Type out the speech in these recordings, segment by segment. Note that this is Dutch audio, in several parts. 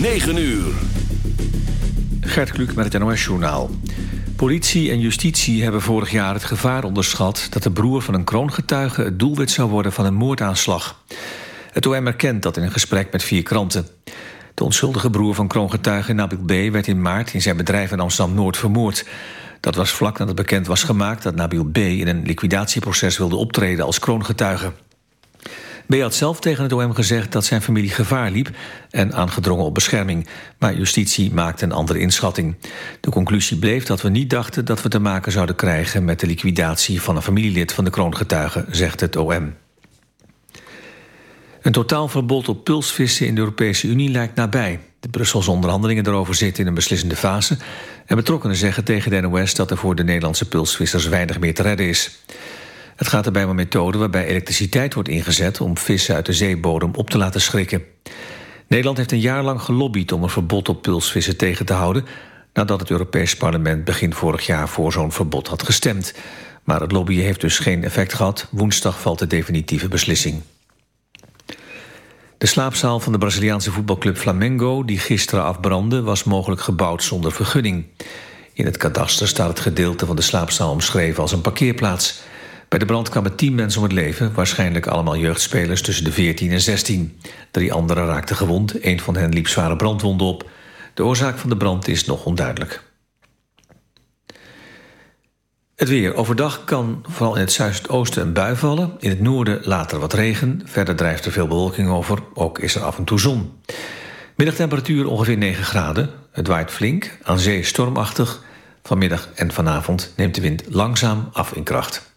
9 uur. Gert Kluk met het NOS-journaal. Politie en justitie hebben vorig jaar het gevaar onderschat... dat de broer van een kroongetuige het doelwit zou worden van een moordaanslag. Het OM erkent dat in een gesprek met vier kranten. De onschuldige broer van kroongetuige Nabil B. werd in maart in zijn bedrijf in Amsterdam-Noord vermoord. Dat was vlak nadat bekend was gemaakt dat Nabil B. in een liquidatieproces wilde optreden als kroongetuige. B. had zelf tegen het OM gezegd dat zijn familie gevaar liep... en aangedrongen op bescherming. Maar justitie maakte een andere inschatting. De conclusie bleef dat we niet dachten dat we te maken zouden krijgen... met de liquidatie van een familielid van de kroongetuige, zegt het OM. Een totaalverbod op pulsvissen in de Europese Unie lijkt nabij. De Brusselse onderhandelingen daarover zitten in een beslissende fase... en betrokkenen zeggen tegen de NOS dat er voor de Nederlandse pulsvissers weinig meer te redden is. Het gaat erbij om een methode waarbij elektriciteit wordt ingezet... om vissen uit de zeebodem op te laten schrikken. Nederland heeft een jaar lang gelobbyd om een verbod op pulsvissen tegen te houden... nadat het Europees Parlement begin vorig jaar voor zo'n verbod had gestemd. Maar het lobbyen heeft dus geen effect gehad. Woensdag valt de definitieve beslissing. De slaapzaal van de Braziliaanse voetbalclub Flamengo... die gisteren afbrandde, was mogelijk gebouwd zonder vergunning. In het kadaster staat het gedeelte van de slaapzaal omschreven als een parkeerplaats. Bij de brand kwamen tien mensen om het leven... waarschijnlijk allemaal jeugdspelers tussen de 14 en 16. Drie anderen raakten gewond, een van hen liep zware brandwonden op. De oorzaak van de brand is nog onduidelijk. Het weer. Overdag kan vooral in het zuidoosten een bui vallen. In het noorden later wat regen. Verder drijft er veel bewolking over. Ook is er af en toe zon. Middagtemperatuur ongeveer 9 graden. Het waait flink. Aan zee stormachtig. Vanmiddag en vanavond neemt de wind langzaam af in kracht.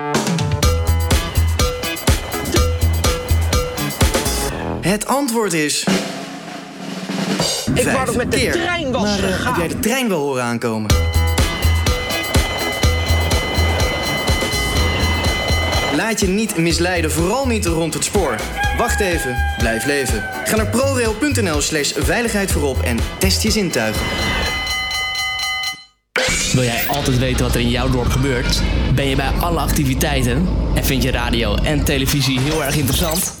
Het antwoord is... Ik wou nog met de keer. trein was Maar eh, gegaan. heb jij de trein wel horen aankomen? Laat je niet misleiden, vooral niet rond het spoor. Wacht even, blijf leven. Ga naar prorail.nl slash veiligheid voorop en test je zintuigen. Wil jij altijd weten wat er in jouw dorp gebeurt? Ben je bij alle activiteiten? En vind je radio en televisie heel erg interessant?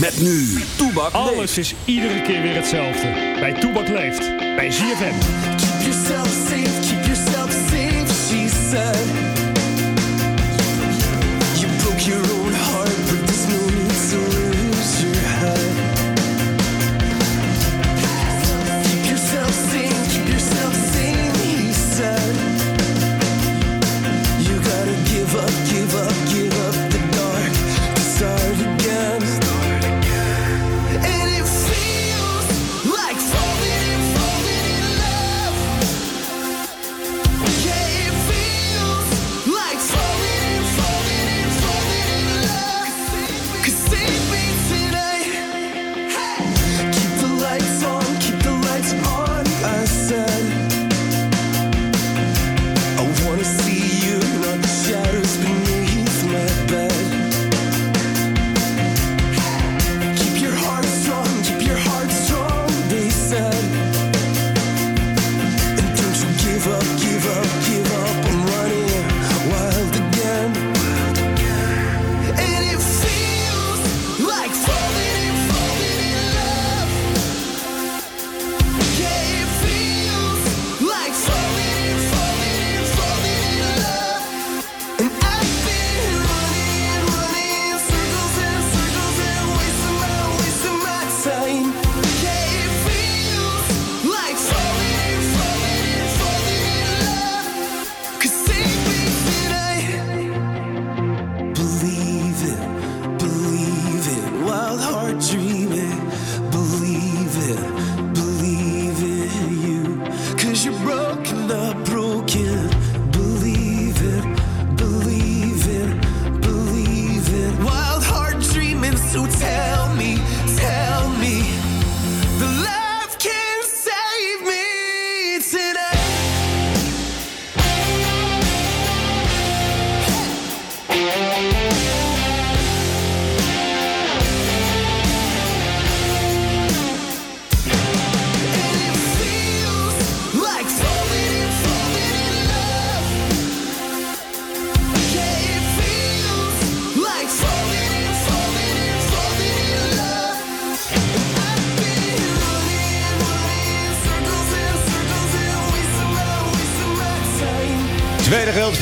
Met nu, Toebak leeft. Alles is iedere keer weer hetzelfde. Bij Toebak leeft. Bij ZFM. Keep yourself safe, keep yourself safe, she said.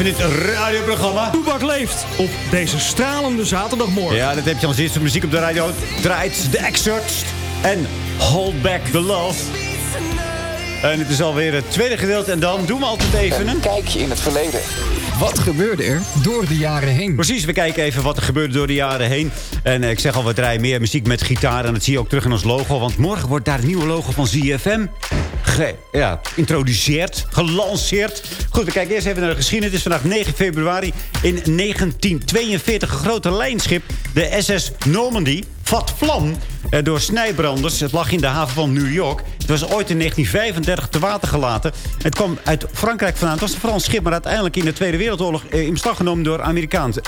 Van dit radioprogramma. Toebak leeft op deze stralende zaterdagmorgen. Ja, dat heb je al eens de muziek op de radio. Draait de Exorcist en Hold Back the Love. En het is alweer het tweede gedeelte. En dan doen we altijd even een... kijkje in het verleden. Wat gebeurde er door de jaren heen? Precies, we kijken even wat er gebeurde door de jaren heen. En eh, ik zeg al, we draaien meer muziek met gitaar. En dat zie je ook terug in ons logo. Want morgen wordt daar het nieuwe logo van ZFM ge, ja, geïntroduceerd, gelanceerd. Goed, we kijken eerst even naar de geschiedenis. Het is vandaag 9 februari. In 1942 een grote lijnschip, de SS Normandy, vat vlam eh, door snijbranders. Het lag in de haven van New York. Het was ooit in 1935 te water gelaten. Het kwam uit Frankrijk vandaan. Het was een Frans schip, maar uiteindelijk in de Tweede Wereldoorlog... Eh, in beslag genomen door,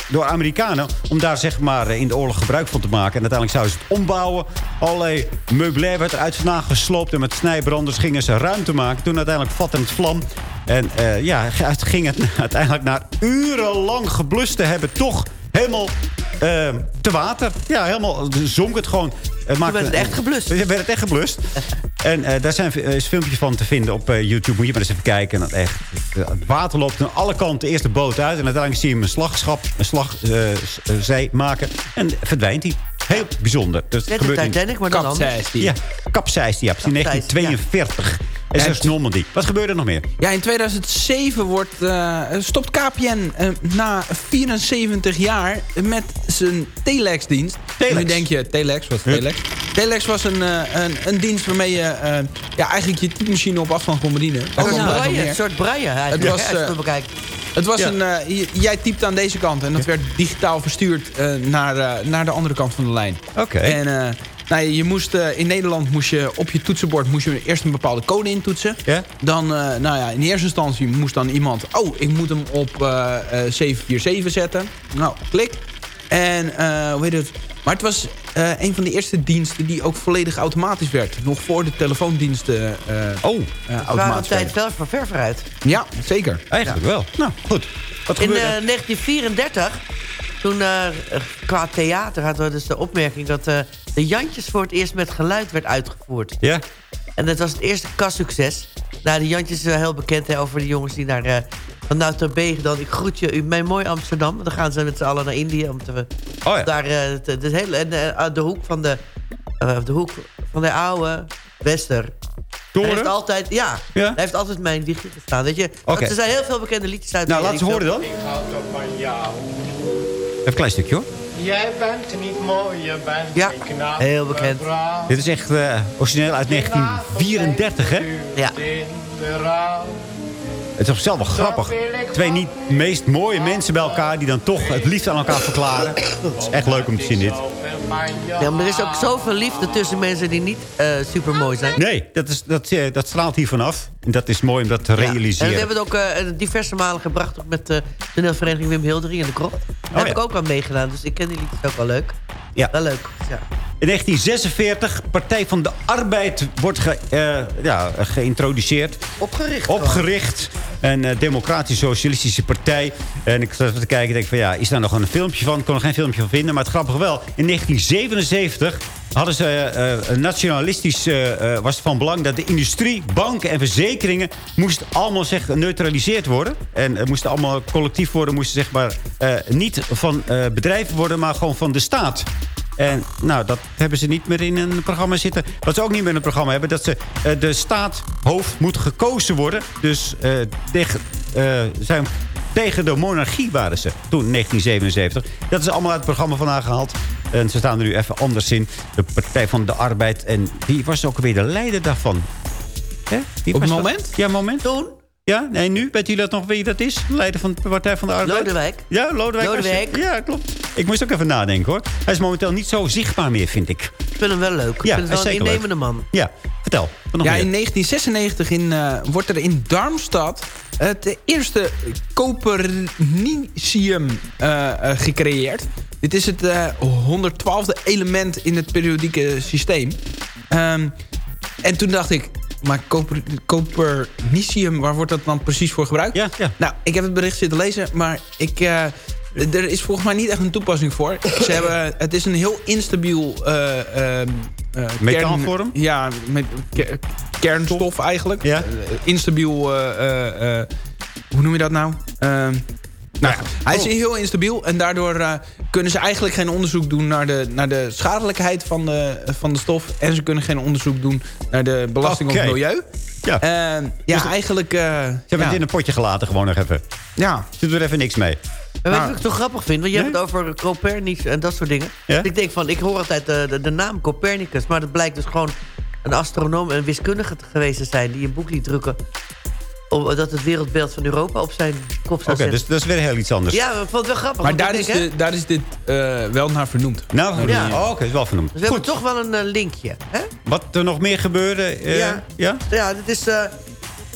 door Amerikanen... om daar zeg maar eh, in de oorlog gebruik van te maken. En uiteindelijk zouden ze het ombouwen. Allerlei meubilair werd eruit vandaan gesloopt... en met snijbranders gingen ze ruimte maken. Toen uiteindelijk vatte het vlam... En uh, ja, ging het uiteindelijk na urenlang geblust te hebben... toch helemaal uh, te water. Ja, helemaal zonk het gewoon. Het maakte, werd het echt geblust. Werd het echt geblust. en uh, daar zijn is filmpjes van te vinden op uh, YouTube. Moet je maar eens even kijken. En echt, het water loopt aan alle kanten eerst de boot uit. En uiteindelijk zie je hem een slagschap, een slagzij maken. En verdwijnt hij. Heel bijzonder. Dus Net gebeurt Titanic, maar dan anders. Ja, kapseist die. Ja, in 1942. En zo is Normandy. Wat gebeurde er nog meer? Ja, in 2007 wordt, uh, stopt KPN uh, na 74 jaar met zijn telex-dienst. Telex? Nu denk je, telex, wat is telex? Telex was een, uh, een, een, dienst waarmee je ja, eigenlijk je typemachine op afstand kon bedienen. Een, braille, een soort eigenlijk. Het was, ja, het het was ja. een, jij typt aan deze kant en dat werd digitaal verstuurd naar, naar de andere kant van de lijn. Oké. Okay. En nou, je moest, in Nederland moest je op je toetsenbord moest je eerst een bepaalde code intoetsen. Ja? Dan, nou ja, in eerste instantie moest dan iemand... Oh, ik moet hem op uh, 747 zetten. Nou, klik. En hoe heet het? Maar het was een van de eerste diensten die ook volledig automatisch werd. Nog voor de telefoondiensten oh, automatisch tijd wel van ver vooruit. Ja, zeker. Eigenlijk ja. wel. Nou, goed. Wat in 1934 toen uh, qua theater hadden we dus de opmerking... dat uh, de Jantjes voor het eerst met geluid werd uitgevoerd. Ja. En dat was het eerste kassucces. Nou, de Jantjes is wel heel bekend hè, over de jongens die naar... Uh, van nou ter Begen dan, ik groet je, mijn mooi Amsterdam. Dan gaan ze met z'n allen naar Indië om te... Oh ja. Daar, de, de, hele, en de hoek van de, de hoek van de oude Wester... Toren? Hij heeft altijd, ja, ja? Hij heeft altijd mijn wiegje gestaan. Weet je? Okay. Er zijn heel veel bekende liedjes uit. Nou, laat ze horen dan. Ik hou toch van jou. Even een klein stukje hoor. Jij bent niet mooi, je bent ja, knap, heel bekend. Dit is echt uh, origineel uit 1934, hè? Ja. Het is op zichzelf wel grappig. Twee niet meest mooie mensen bij elkaar... die dan toch het liefde aan elkaar verklaren. Het is echt leuk om te zien, dit. Ja, maar er is ook zoveel liefde tussen mensen die niet uh, super mooi zijn. Nee, dat, is, dat, uh, dat straalt hier vanaf. En dat is mooi om dat te realiseren. En we hebben het ook uh, diverse malen gebracht... Ook met de toneelvereniging Wim Hildering in de Krocht. Daar oh, heb ja. ik ook aan meegedaan, dus ik ken die liedjes ook wel leuk. Ja. Wel leuk, ja. In 1946, Partij van de Arbeid wordt ge, uh, ja, geïntroduceerd. Opgericht. Opgericht. Een uh, democratisch-socialistische partij. En ik zat te kijken en denk van ja, is daar nog een filmpje van? Ik kon er geen filmpje van vinden, maar het grappige wel. In 1977 hadden ze uh, nationalistisch uh, was van belang dat de industrie, banken en verzekeringen moesten allemaal zeg, geneutraliseerd worden. En uh, moesten allemaal collectief worden, moesten zeg maar niet van bedrijven worden, maar gewoon van de staat. En nou, dat hebben ze niet meer in een programma zitten. Wat ze ook niet meer in een programma hebben... dat ze de staathoofd moet gekozen worden. Dus tegen, zijn, tegen de monarchie waren ze toen, 1977. Dat is allemaal uit het programma vandaan gehaald. En ze staan er nu even anders in. De Partij van de Arbeid. En wie was ook weer de leider daarvan? Hè? Op het moment? Dat? Ja, moment. Toen? Ja, nee, nu? Weet u dat nog wie dat is? Leider van de Partij van de Arbeid? Lodewijk. Ja, Lodewijk. Lodewijk. Ja, klopt. Ik moest ook even nadenken, hoor. Hij is momenteel niet zo zichtbaar meer, vind ik. Ik vind hem wel leuk. Ja, ik vind wel een innemende man. Ja, vertel. ja, meer? in 1996 in, uh, wordt er in Darmstad het eerste copernicium uh, uh, gecreëerd. Dit is het 112e element in het periodieke systeem. Um, en toen dacht ik, maar koper, copernicium, waar wordt dat dan precies voor gebruikt? Ja, ja. Nou, ik heb het bericht zitten lezen, maar ik... Uh, er is volgens mij niet echt een toepassing voor. Ze hebben, het is een heel instabiel... Uh, uh, Metaalvorm? ja, met, kernstof eigenlijk. Ja. instabiel hoe noem je dat nou? Nou ja, hij is heel instabiel en daardoor eh, kunnen ze eigenlijk geen onderzoek doen naar de, naar de schadelijkheid van de, van de stof. En ze kunnen geen onderzoek doen naar de belasting op het milieu. Ja. En ja, Dus- eigenlijk... eh, Ze hebben ja. het in een potje gelaten gewoon nog even. Ja. Ze doen er even niks mee. En weet je wat ik zo grappig vind? Want je hebt het over Copernicus en dat soort dingen. Ja? Ik denk van, ik hoor altijd de, de, de naam Copernicus. Maar dat blijkt dus gewoon een astronoom en wiskundige te- geweest te zijn... die een boek liet drukken... Dat het wereldbeeld van Europa op zijn kop zou Oké, zetten. dus dat is weer heel iets anders. Ja, ik vond het wel grappig. Maar daar is, denk, de, daar is dit eh, wel naar vernoemd. Nou, Ja. oh, oké, is wel vernoemd. Dus we hebben toch wel een eh, linkje. Hè? Wat er nog meer gebeurde? eh, Ja. ja? Ja, dit is... eh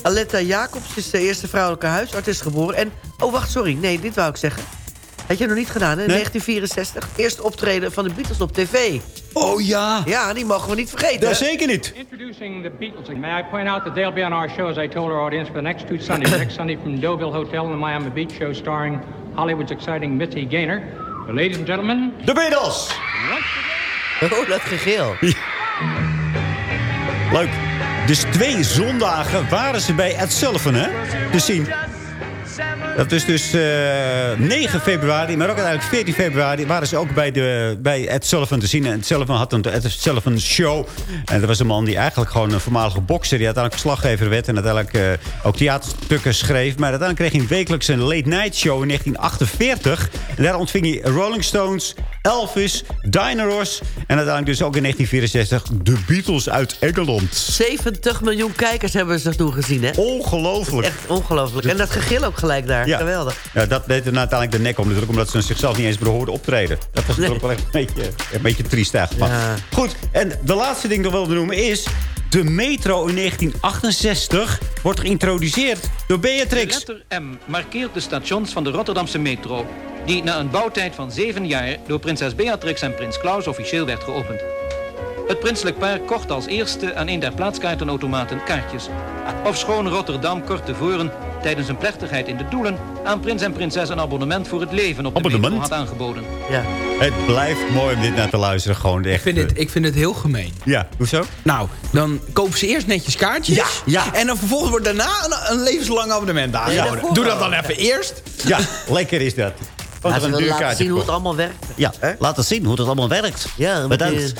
Aletta Jacobs is de eerste vrouwelijke huisarts is geboren. En, oh wacht, sorry. Nee, dit wou ik zeggen. Had je nog niet gedaan, hè? 1964. Eerste optreden van de Beatles op tv. Oh ja. Ja, die mogen we niet vergeten. Dat zeker niet. Introducing the Beatles. May I point out that they'll be on our show, as I told our audience, for the next two Sundays. next Sunday from Deauville Hotel in the Miami Beach show starring Hollywood's exciting Mitzi Gaynor. Ladies and gentlemen... De Beatles! Oh, dat gegil. Leuk. Dus twee zondagen waren ze bij Ed Sullivan, hè? Te zien. Dat is dus eh, 9 februari, maar ook uiteindelijk 14 februari... waren ze ook bij, de, bij Ed Sullivan te zien. En Ed Sullivan had een Ed Sullivan show. En dat was een man die eigenlijk gewoon een voormalige bokser... die uiteindelijk verslaggever werd en uiteindelijk eh, ook theaterstukken schreef. Maar uiteindelijk kreeg hij wekelijks een late night show in 1948. En daar ontving hij Rolling Stones, Elvis, Ross... en uiteindelijk dus ook in 1964 de Beatles uit Engeland. 70 miljoen kijkers hebben ze toen gezien, hè? Ongelooflijk. Echt ongelooflijk. En dat gegil ook gelijk daar. Geweldig. Ja, dat deed er uiteindelijk de nek om natuurlijk, omdat ze zichzelf niet eens behoorden optreden. Dat was natuurlijk wel echt een beetje, een beetje triest eigenlijk. Goed, en de laatste ding dat we wilden noemen is... De metro in 1968 wordt geïntroduceerd door De Beatrix. letter M markeert de stations van de Rotterdamse metro... die na een bouwtijd van zeven jaar door prinses Beatrix en prins Klaus officieel werd geopend. Het prinselijk paar kocht als eerste aan een der plaatskaartenautomaten kaartjes. Ofschoon Rotterdam kort tevoren tijdens een plechtigheid in de Doelen... aan prins en prinses een abonnement voor het leven op de metro had aangeboden. Ja. Het blijft mooi om dit naar te luisteren. Gewoon echt, Ik vind, het, ik vind het heel gemeen. Ja, hoezo? Nou, dan kopen ze eerst netjes kaartjes. Ja, ja. En dan vervolgens wordt daarna een, een levenslang abonnement aangeboden. Doe dat dan even eerst. Ja, lekker is dat. Ja, er een duur laten zien hoe het allemaal werkt. Ja, laten zien hoe het allemaal werkt. Ja, Bedankt.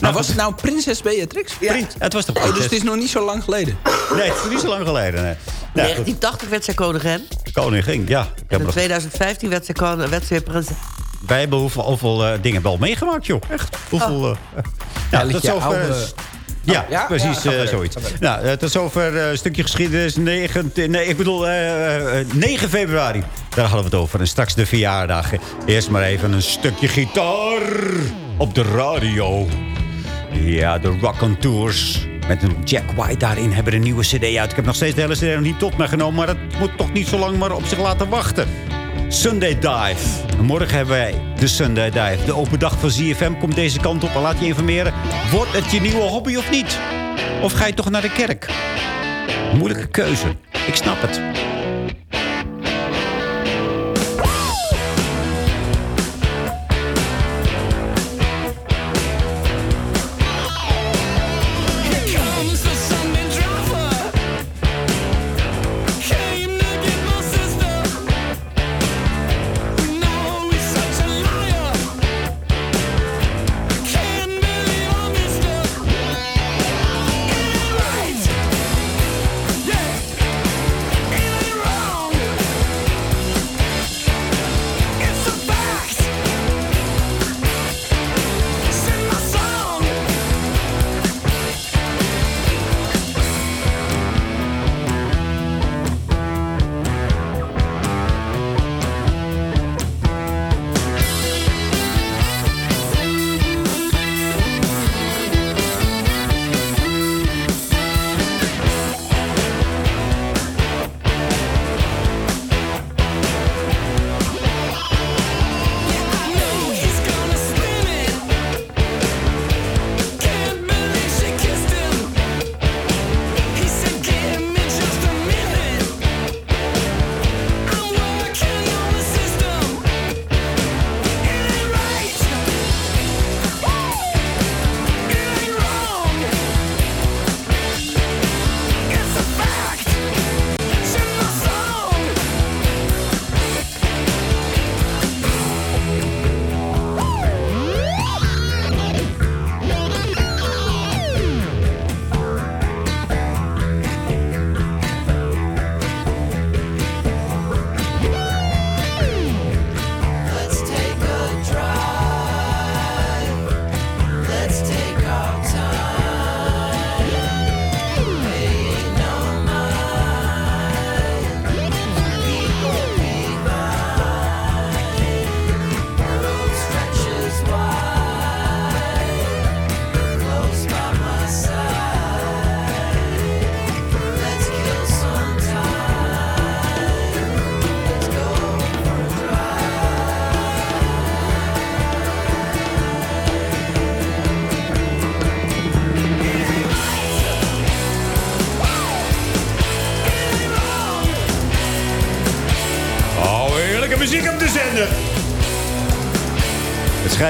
Nou, was het nou prinses Beatrix? Prins, het was toch Oh, dus prinses? het is nog niet zo lang geleden. Nee, het is niet zo lang geleden. Nee. Nou, goed. 1980 werd zij koningin. Koningin, ja. Ik En heb in nog, 2015 werd zij, kon- werd zij prinses. wij hebben hoeveel, hoeveel eh, dingen wel meegemaakt, joh. Echt. Hoeveel... eh, ja, liet tot je zover... oude- Ja, ja? precies, Ja, eh, zoiets. Nou, eh, tot zover eh, een stukje geschiedenis. 19, nee, ik bedoel, eh, 9 februari. Daar hadden we het over. En straks de verjaardag. Eerst maar even een stukje gitaar op de radio. Ja, de Rock on Tours. Met een Jack White daarin hebben een nieuwe cd uit. Ik heb nog steeds de hele cd nog niet tot me genomen. Maar dat moet toch niet zo lang maar op zich laten wachten. Sunday Dive. En Morgen hebben wij de Sunday Dive. De open dag van ZFM komt deze kant op. En laat je informeren. Wordt het je nieuwe hobby of niet? Of ga je toch naar de kerk? Moeilijke keuze. Ik snap het.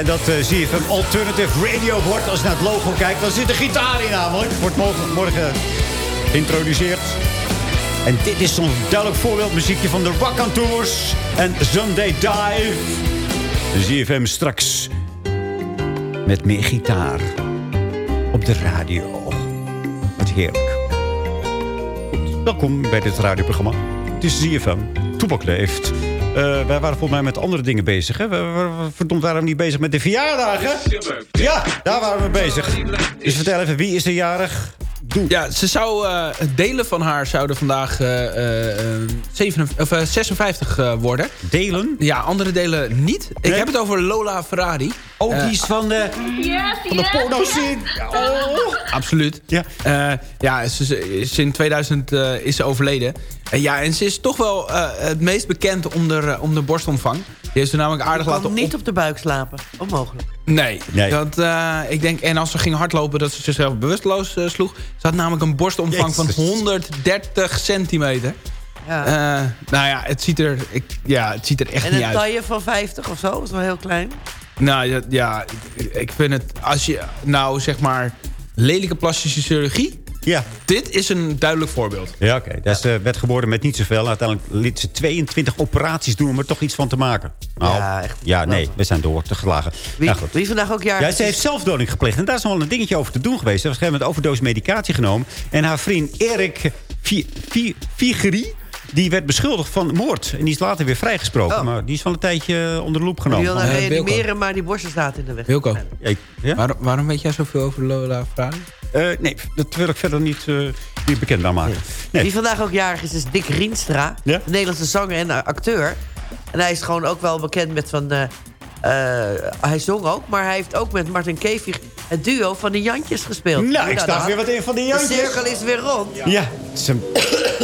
Schijnt dat uh, ZFM Alternative Radio wordt. Als je naar het logo kijkt, dan zit er gitaar in namelijk. Wordt morgen, morgen geïntroduceerd. En dit is zo'n duidelijk voorbeeldmuziekje van de Rock Tours en Sunday Dive. ZFM straks met meer gitaar op de radio. Wat heerlijk. Welkom bij dit radioprogramma. Het is ZFM. Toepak leeft. Uh, wij waren volgens mij met andere dingen bezig. Hè? We, we, verdomd waren we niet bezig met de verjaardagen. Ja, daar waren we bezig. Dus vertel even, wie is er jarig? Doe. Ja, ze zou, uh, delen van haar zouden vandaag uh, 7, of, 56 worden. Delen? Ja, andere delen niet. Nee? Ik heb het over Lola Ferrari. Oh, die is van de, yes, van de yes, porno scene. Yes. Oh. Absoluut. Ja, ja ze, sinds 2000 is ze overleden. ja, en ze is toch wel het meest bekend om de, om de borstomvang. Die heeft ze namelijk aardig laten niet op de buik slapen. Onmogelijk. Nee. nee. Dat, uh, ik denk, en als ze ging hardlopen, dat ze zichzelf bewusteloos uh, sloeg. Ze had namelijk een borstomvang Jezus. van 130 centimeter. Ja. Uh, nou ja, het ziet er, ik, ja, het ziet er echt en niet uit. En een taille van 50 of zo? is wel heel klein. Nou ja, ja, ik vind het... Als je nou zeg maar lelijke plastische chirurgie ja. Dit is een duidelijk voorbeeld. Ja, oké. Okay. Ze werd geboren met niet zoveel. Uiteindelijk liet ze 22 operaties doen om er toch iets van te maken. Nou, ja, echt. Ja, nee, we zijn door te gelagen. Wie, nou, goed. wie vandaag ook jaar... Ja, ze heeft zelfdoding gepleegd. En daar is nog wel een dingetje over te doen geweest. Ze heeft een gegeven moment overdosis medicatie genomen. En haar vriend Erik Figeri... Die werd beschuldigd van moord. En die is later weer vrijgesproken. Oh. Maar die is van een tijdje onder de loep genomen. Die wil dan reanimeren, maar die borsten staat in de weg. Wilco, ja? Waar, waarom weet jij zoveel over Lola Ferrari? Uh, nee, dat wil ik verder niet, uh, niet bekendbaar maken. Nee. Wie vandaag ook jarig is, is Dick Rienstra. Ja? De Nederlandse zanger en acteur. En hij is gewoon ook wel bekend met van... Uh, hij zong ook, maar hij heeft ook met Martin Kevig het duo van de Jantjes gespeeld. Nou, ik sta weer wat in van de Jantjes. De cirkel is weer rond. Ja. ja.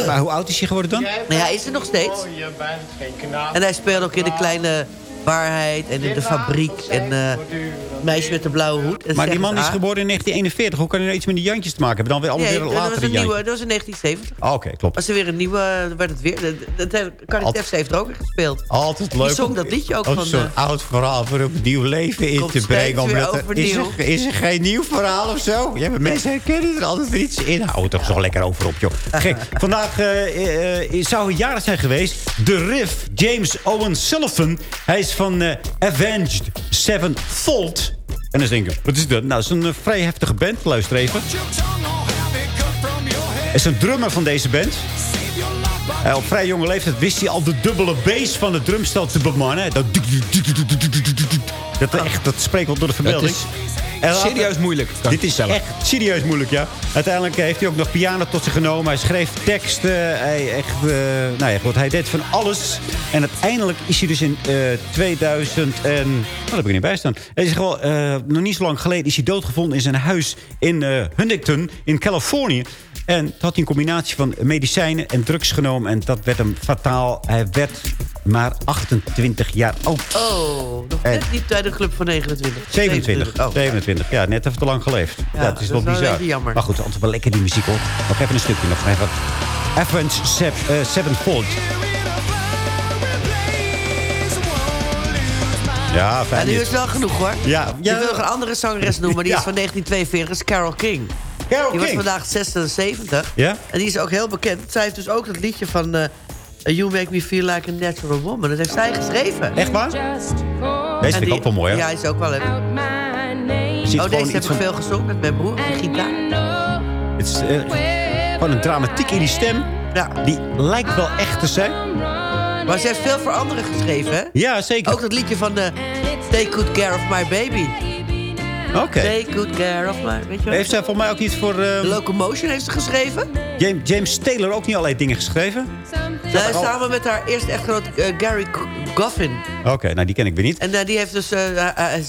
maar hoe oud is hij geworden dan? Nou ja, hij is er nog steeds. Oh, je bent geen knaap. En hij speelt ook in de kleine waarheid en in de fabriek. En uh, meisje met de blauwe hoed. Maar die man is geboren in 1941. Hoe kan hij nou iets met die Jantjes te maken hebben? Dan weer allemaal nee, weer later dat was, een nieuwe, dat was in 1970. Oh, Oké, okay, klopt. Als er weer een nieuwe, werd het weer. Dat Carly Tefs heeft er ook in gespeeld. Altijd leuk. Die zong dat liedje ook van... zo'n uh, oud verhaal voor een nieuw leven in te brengen. Omdat er, is, er, is er geen nieuw verhaal of zo? Ja, maar mensen herkennen er altijd weer iets in. Hou toch zo lekker over op, joh. Gek. Vandaag uh, uh, zou het jarig zijn geweest. De Riff, James Owen Sullivan. Hij is van uh, Avenged Sevenfold. En dan denk ik, wat is dat? Nou, dat is een uh, vrij heftige band. Luister even. Hij is een drummer van deze band. Uh, op vrij jonge leeftijd wist hij al de dubbele bass van het drumstel te bemannen. Dat, dat, echt, dat spreekt wel door de verbeelding. Serieus moeilijk. Dit is echt serieus moeilijk, ja. Uiteindelijk heeft hij ook nog piano tot zich genomen. Hij schreef teksten. Hij, echt, uh, nou ja, goed, hij deed van alles. En uiteindelijk is hij dus in uh, 2000 en... Wat heb ik niet bij staan? Hij is gewoon, uh, nog niet zo lang geleden is hij doodgevonden in zijn huis in Huntington in Californië. En toen had hij een combinatie van medicijnen en drugs genomen. En dat werd hem fataal. Hij werd maar 28 jaar oud. Oh, nog net niet bij de club van 29. 27, 27. Oh, 27. Ja, net even te lang geleefd. Ja, ja het is wel bizar. jammer. Maar goed, altijd wel lekker die muziek hoor. Nog even een stukje nog. Even. Avenge uh, Sevenfold. Ja, fijn. En nu is wel genoeg hoor. Ja, ja. Ik wil nog een andere zangeres noemen. Die ja. is van 1942, is Carol King. Carol die King. was vandaag 76. Ja? En die is ook heel bekend. Zij heeft dus ook dat liedje van... Uh, You Make Me Feel Like a Natural Woman. Dat heeft zij geschreven. Echt waar? Deze vind ik ook wel mooi, hè? Ja, is ook wel leuk. Oh, deze heb ik van... veel gezongen met mijn broer, de gitaar. Het is uh, gewoon een dramatiek in die stem. Ja. Die lijkt wel echt te zijn. Maar ze heeft veel voor anderen geschreven, hè? Ja, zeker. Ook dat liedje van de Take Good Care of My Baby. Oké. Okay. Take good care of my... Weet je heeft zij voor mij ook iets voor... Uh... The Locomotion heeft ze geschreven. James, James Taylor ook niet allerlei dingen geschreven? Nee, samen met haar eerste echtgenoot uh, Gary Goffin. Oké, okay, nou die ken ik weer niet. En uh, die heeft dus, uh,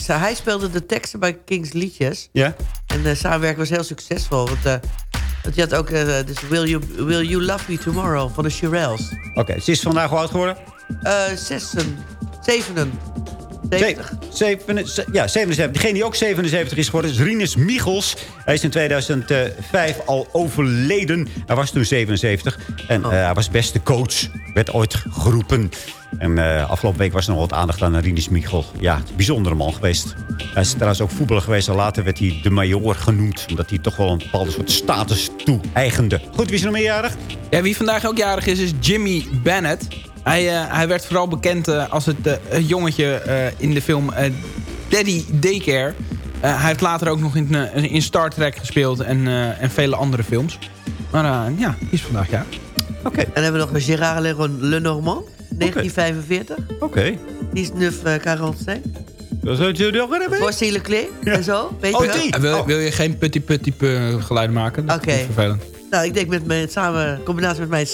hij speelde de teksten bij Kings liedjes. Ja. En samenwerken was heel succesvol. Want, want je had ook dus Will you, Will you Love Me Tomorrow van de Shirelles. Oké, okay, ze is vandaag hoe oud geworden? zes, zevenen. 70. Zeven- ze- ja, 77. Degene die ook 77 is geworden is Rinus Michels. Hij is in 2005 al overleden. Hij was toen 77. En Oh. eh, hij was beste coach. Werd ooit geroepen. En eh, afgelopen week was er nog wat aandacht aan Rinus Michel. Ja, bijzondere man geweest. Hij is trouwens ook voetballer geweest. En later werd hij de major genoemd. Omdat hij toch wel een bepaalde soort status toe-eigende. Goed, wie is er nog meerjarig? Ja, wie vandaag ook jarig is, is Jimmy Bennett. Hij, eh, hij werd vooral bekend eh, als het, eh, jongetje eh, in de film eh, Daddy Daycare. Eh, hij heeft later ook nog in, in Star Trek gespeeld en, eh, en vele andere films. Maar eh, ja, die is vandaag ja. Oké. En hebben we nog Gérard Lenormand, 1945. Oké. Die is Neuf uh, 45. Dat zou je nog hebben? Voici Leclerc en zo. Weet je Oh, wel? die? Wil, wil je geen putty putty pu- geluiden maken? Oké. vervelend. Nou, ik denk met mijn, samen, in combinatie met mijn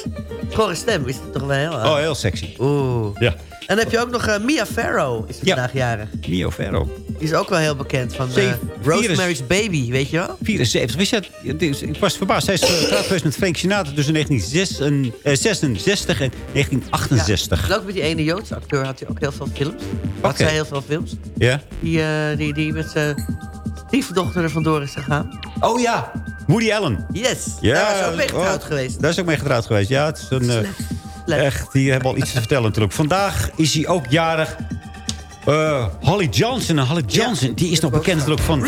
schorre stem is het toch wel heel... Oh, heel sexy. Oeh. Ja. En dan heb je ook nog eh, Mia Farrow, is vandaag jarig. Mio Ferro. Die is ook wel heel bekend van eh, Rosemary's Baby, weet je wel? 74. Wist je dat? Ik was verbaasd. Zij is getrouwd geweest met Frank Sinatra tussen 1966 en 1968. En ook met die ene Joodse acteur had hij ook heel veel films. Had Oké. zij heel veel films. Ja? Die, eh, die, die met zijn stiefdochter er vandoor is gegaan. Oh ja. Woody Allen. Yes. Ja, Daar was ook mee getrouwd oh, geweest. Daar is ook mee getrouwd geweest. Ja, het is een... eh, echt, die hebben al iets te vertellen natuurlijk. Vandaag is hij ook jarig. Eh, Holly Johnson. En Holly Johnson, die is nog bekend natuurlijk van...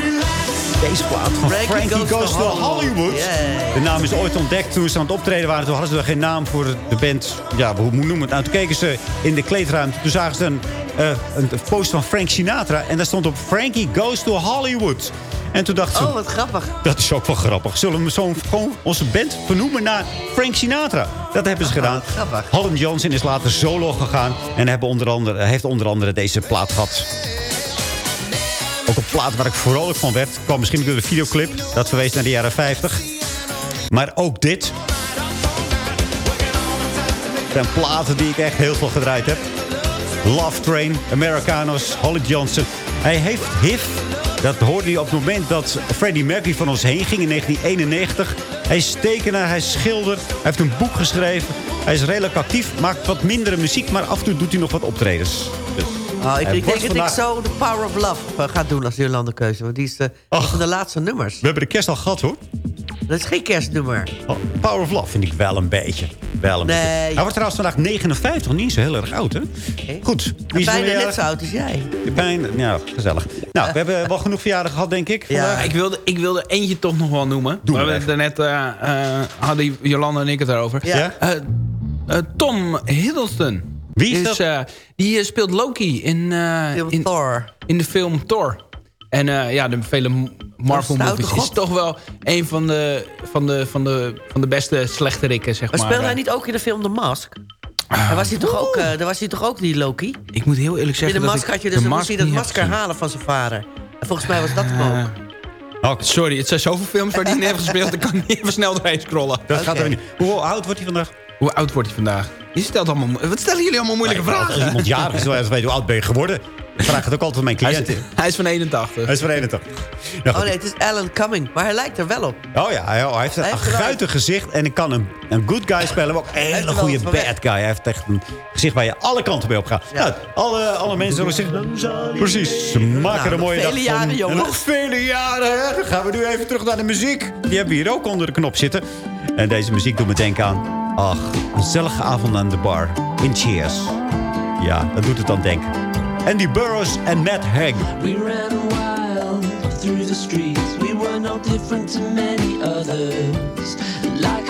Deze plaat van Frankie Goes Goes, to Hollywood. Hollywood. Yeah. De naam is ooit ontdekt toen ze aan het optreden waren. Toen hadden ze nog geen naam voor de band. Ja, hoe moet noemen het? Nou, toen keken ze in de kleedruimte. Toen zagen ze een, eh, een post van Frank Sinatra. En daar stond op Frankie Goes to Hollywood. En toen dachten ze... Oh, wat grappig. Dat is ook wel grappig. Zullen we zo gewoon onze band vernoemen naar Frank Sinatra? Dat hebben ze gedaan. grappig. Holland Johnson is later solo gegaan. En hebben onder andere, heeft onder andere deze plaat gehad. Ook een plaat waar ik vrolijk van werd. Kwam misschien door de videoclip. Dat verwees naar de jaren 50. Maar ook dit. zijn platen die ik echt heel veel gedraaid heb. Love Train, Americanos, Holly Johnson. Hij heeft HIV. Dat hoorde hij op het moment dat Freddie Mercury van ons heen ging in 1991. Hij is tekenaar, hij is schilder, hij heeft een boek geschreven. Hij is redelijk actief, maakt wat mindere muziek, maar af en toe doet hij nog wat optredens. Dus Oh, ik, denk dat ik zo de Power of Love eh, ga doen als Jolande keuze. Want die is een van de laatste nummers. We hebben de kerst al gehad, hoor. Dat is geen kerstnummer. Oh, Power of Love vind ik wel een beetje. Nee. Hij wordt trouwens vandaag 59, niet zo heel erg oud, hè? Goed. Wie is Bijna weer net zo oud als jij. Bijna, ja, gezellig. Nou, we hebben wel genoeg verjaardagen gehad, denk ik. Ja, ik wilde, ik wilde eentje toch nog wel noemen. Doe we maar hebben het daarnet eh, eh, hadden Jolanda en ik het erover. Ja. Eh, eh, Tom Hiddleston. Wie is dat? die speelt Loki in, eh, in, Thor. in de film Thor. En eh, ja, de vele Marvel movies is toch wel een van de, van de, van de, van de beste slechterikken, zeg Maar maar. speelde hij niet ook in de film The Mask? Daar was hij toch ook, eh, daar was hij toch ook die Loki? Ik moet heel eerlijk In zeggen de dat Mask had je de dus, dan moest hij dat niet masker halen van zijn vader. En volgens mij was dat hem ook. Oh, Sorry, het zijn zoveel films waar hij in heeft gespeeld. Ik kan niet even snel doorheen scrollen. Dat gaat er niet. Hoe oud wordt hij vandaag? Hoe oud wordt hij vandaag? Je stelt allemaal, wat stellen jullie allemaal moeilijke Nee, vragen? Als iemand jarig is, wil je weten hoe oud ben je geworden. Ik vraag het ook altijd aan mijn Hij is, cliënten. hij is van 81. Hij is van 81. Nou, Oh nee, het is Alan Cumming. Maar hij lijkt er wel op. Oh ja, hij, hij heeft een Hij guitig gezicht en ik kan een, een good guy spelen, maar ook een hele goede bad weg. guy. Hij heeft echt een gezicht waar je alle kanten mee op gaat. Nou, alle, alle mensen zullen zeggen, precies, ze maken er Nou, een mooie dag vele jaren, van. jongen. En nog vele jaren, hè? Dan gaan we nu even terug naar de muziek. Die hebben we hier ook onder de knop zitten. En deze muziek doet me denken aan, ach, een gezellige avond aan de bar in Cheers. Ja, dat doet het dan denken. Andy Burroughs en Matt Haig. We ran wild through the streets. We were no different to many others. Like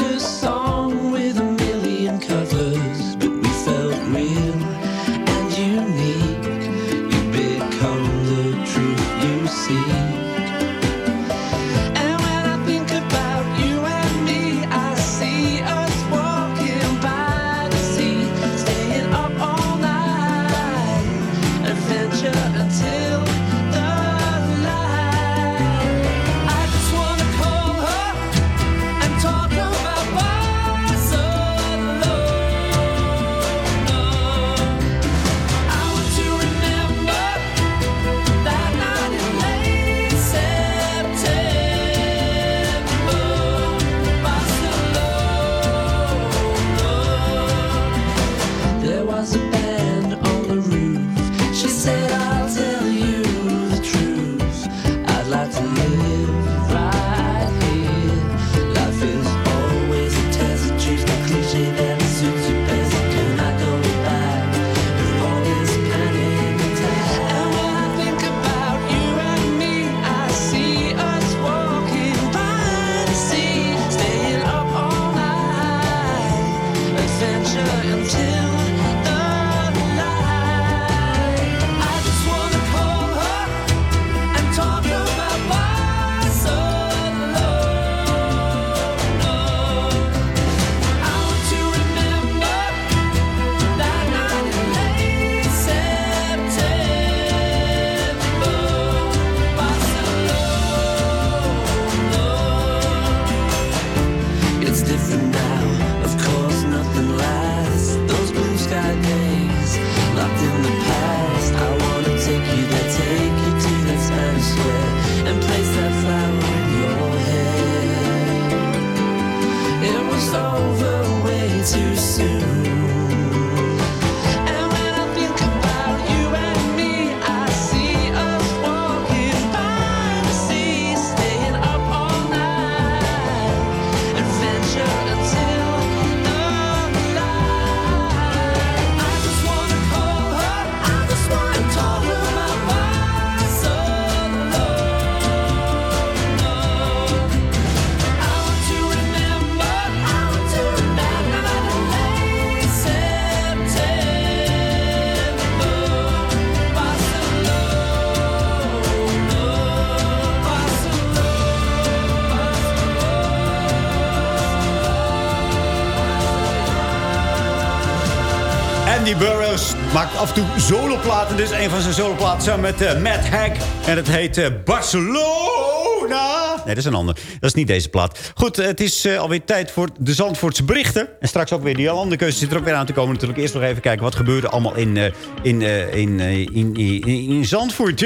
af en toe soloplaten. Dit is een van zijn soloplaten samen met eh, Matt Hack. En het heet eh, Barcelona. Nee, dat is een ander. Dat is niet deze plaat. Goed, eh, het is eh, alweer tijd voor de Zandvoortse berichten. En straks ook weer die landenkeuze zit er ook weer aan te komen. Natuurlijk eerst nog even kijken wat gebeurde allemaal in, in, in, eh, in, in, in Zandvoort.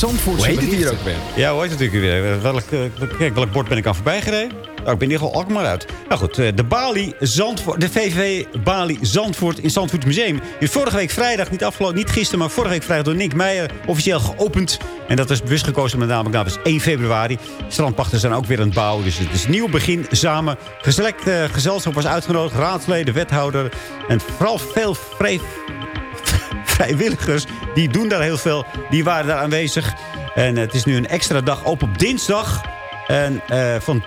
Hè? Zandvoortse Hoe heet het hier ook weer? Ja, hoe heet het natuurlijk weer? Welk, eh, kijk, welk bord ben ik aan voorbij gereden? Nou, ik ben in ieder geval Alkmaar uit. Nou goed, eh, de, Bali Zandvoort, de VV Bali Zandvoort in Zandvoort Museum... is vorige week vrijdag, niet, afgelopen, niet gisteren... maar vorige week vrijdag door Nick Meijer officieel geopend. En dat is bewust gekozen met namelijk nou, dat is 1 februari. Strandpachten zijn ook weer aan het bouwen. Dus het is een nieuw begin samen. Geselect eh, gezelschap was uitgenodigd. Raadsleden, wethouder. En vooral veel vrij, vrijwilligers. Die doen daar heel veel. Die waren daar aanwezig. En het is nu een extra dag open op dinsdag. En eh, van,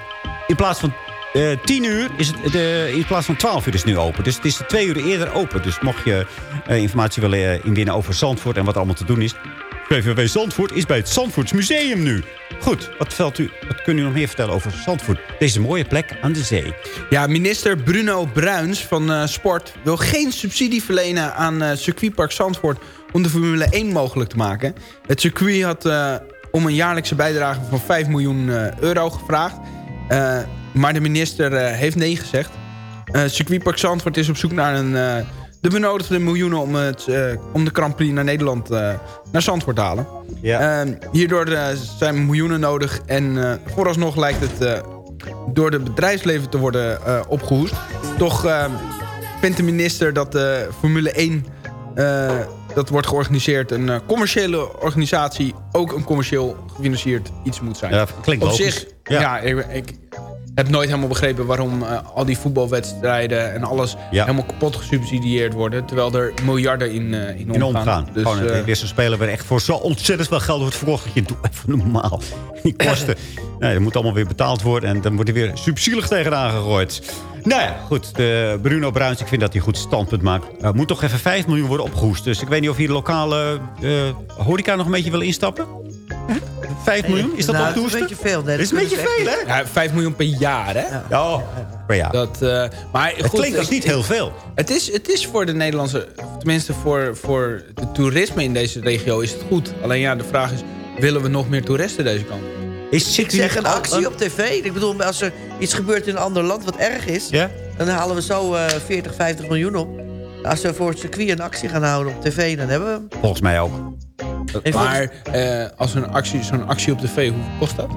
in plaats van eh 10 uur is het in plaats van 12 uur is het nu open. Dus het is twee uur eerder open. Dus mocht je eh, informatie willen inwinnen over Zandvoort en wat allemaal te doen is. VVW Zandvoort is bij het Zandvoorts Museum nu. Goed, wat, u, wat kunt u nog meer vertellen over Zandvoort? Deze mooie plek aan de zee. Ja, minister Bruno Bruins van eh, Sport wil geen subsidie verlenen aan eh, circuitpark Zandvoort om de Formule 1 mogelijk te maken. Het circuit had eh, om een jaarlijkse bijdrage van 5 miljoen euro gevraagd. Maar de minister heeft nee gezegd. Circuitpark Zandvoort is op zoek naar een, de benodigde miljoenen om, het, eh, om de Grand Prix naar Nederland eh, naar Zandvoort te halen. Eh, hierdoor eh, zijn miljoenen nodig en vooralsnog lijkt het door het bedrijfsleven te worden eh, opgehoest. Toch eh, vindt de minister dat de Formule 1... eh, dat wordt georganiseerd een commerciële organisatie... ook een commercieel gefinancierd iets moet zijn. Ja, klinkt Op logisch. zich, Ja. ja, ik, ik heb nooit helemaal begrepen... waarom eh, al die voetbalwedstrijden en alles... helemaal kapot gesubsidieerd worden... terwijl er miljarden in, eh, in omgaan. in omgaan. Dus, Gewoon eh, uh, weer zo'n speler waar echt voor zo ontzettend veel geld wordt verkocht. Dat je doe even normaal. Die kosten. nee, dat moet allemaal weer betaald worden. En dan wordt er weer subsidielig tegenaan gegooid. Nou ja, goed. De Bruno Bruins, ik vind dat hij een goed standpunt maakt. Er moet toch even 5 miljoen worden opgehoest. Dus ik weet niet of hier de lokale eh, horeca nog een beetje wil instappen. 5 miljoen? Is dat Nou, ook dat is een beetje veel. Dat is een beetje veel, hè? Ja, 5 miljoen per jaar, hè? Ja, per jaar. Dat, eh, maar Het klinkt als niet heel veel. Het is, het is voor de Nederlandse... Tenminste, voor, voor het toerisme in deze regio is het goed. Alleen ja, de vraag is... willen we nog meer toeristen deze kant? Is, Ik zeg een actie op tv. Ik bedoel, als er iets gebeurt in een ander land wat erg is... Ja? dan halen we zo eh 40, 50 miljoen op. Als we voor het circuit een actie gaan houden op tv, dan hebben we hem. Volgens mij ook. Maar eh, als een actie, zo'n actie op tv, hoeveel kost dat?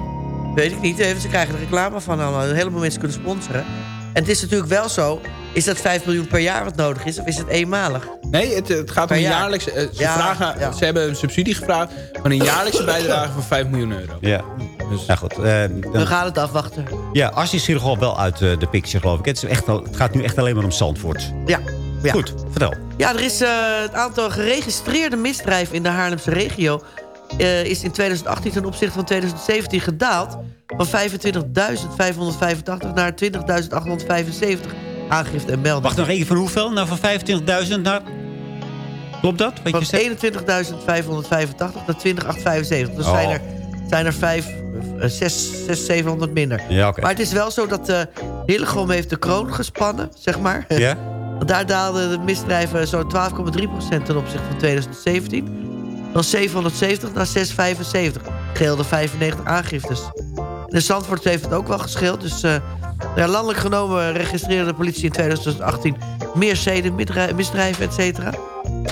Weet ik niet. Ze krijgen er reclame van allemaal. Een heleboel mensen kunnen sponsoren. En het is natuurlijk wel zo... is dat 5 miljoen per jaar wat nodig is? Of is het eenmalig? Nee, het, het gaat Per om een jaar. jaarlijkse... eh, ze, Ja, vragen, ja. ze hebben een subsidie gevraagd... van een jaarlijkse bijdrage van 5 miljoen euro. Ja. Nou goed. eh, dan- We gaan het afwachten. Ja, Asje is hier gewoon wel uit de picture, geloof ik. Het, is echt, al- het gaat nu echt alleen maar om Zandvoort. Ja. Ja. Goed, vertel. Ja, er is eh, het aantal geregistreerde misdrijven in de Haarlemse regio... eh, is in 2018 ten opzichte van 2017 gedaald... van 25.585 naar 20.875 aangifte en meldingen. Wacht nog even, van hoeveel? Nou, van 25.000 naar... Klopt dat? Wat? Van 21.585 naar 20.875. Dus Oh. zijn er, zijn er 5, 6, 6, 700 minder. Ja, oké. Maar het is wel zo dat uh, Hillegom heeft de kroon gespannen, zeg maar. Ja? Want daar daalden de misdrijven zo'n 12,3% ten opzichte van 2017. Van 770 naar 675. Scheelde 95 aangiftes. De Zandvoort heeft het ook wel gescheeld. Dus uh, ja, landelijk genomen registreerde de politie in 2018 meer zeden, misdrijven, et cetera.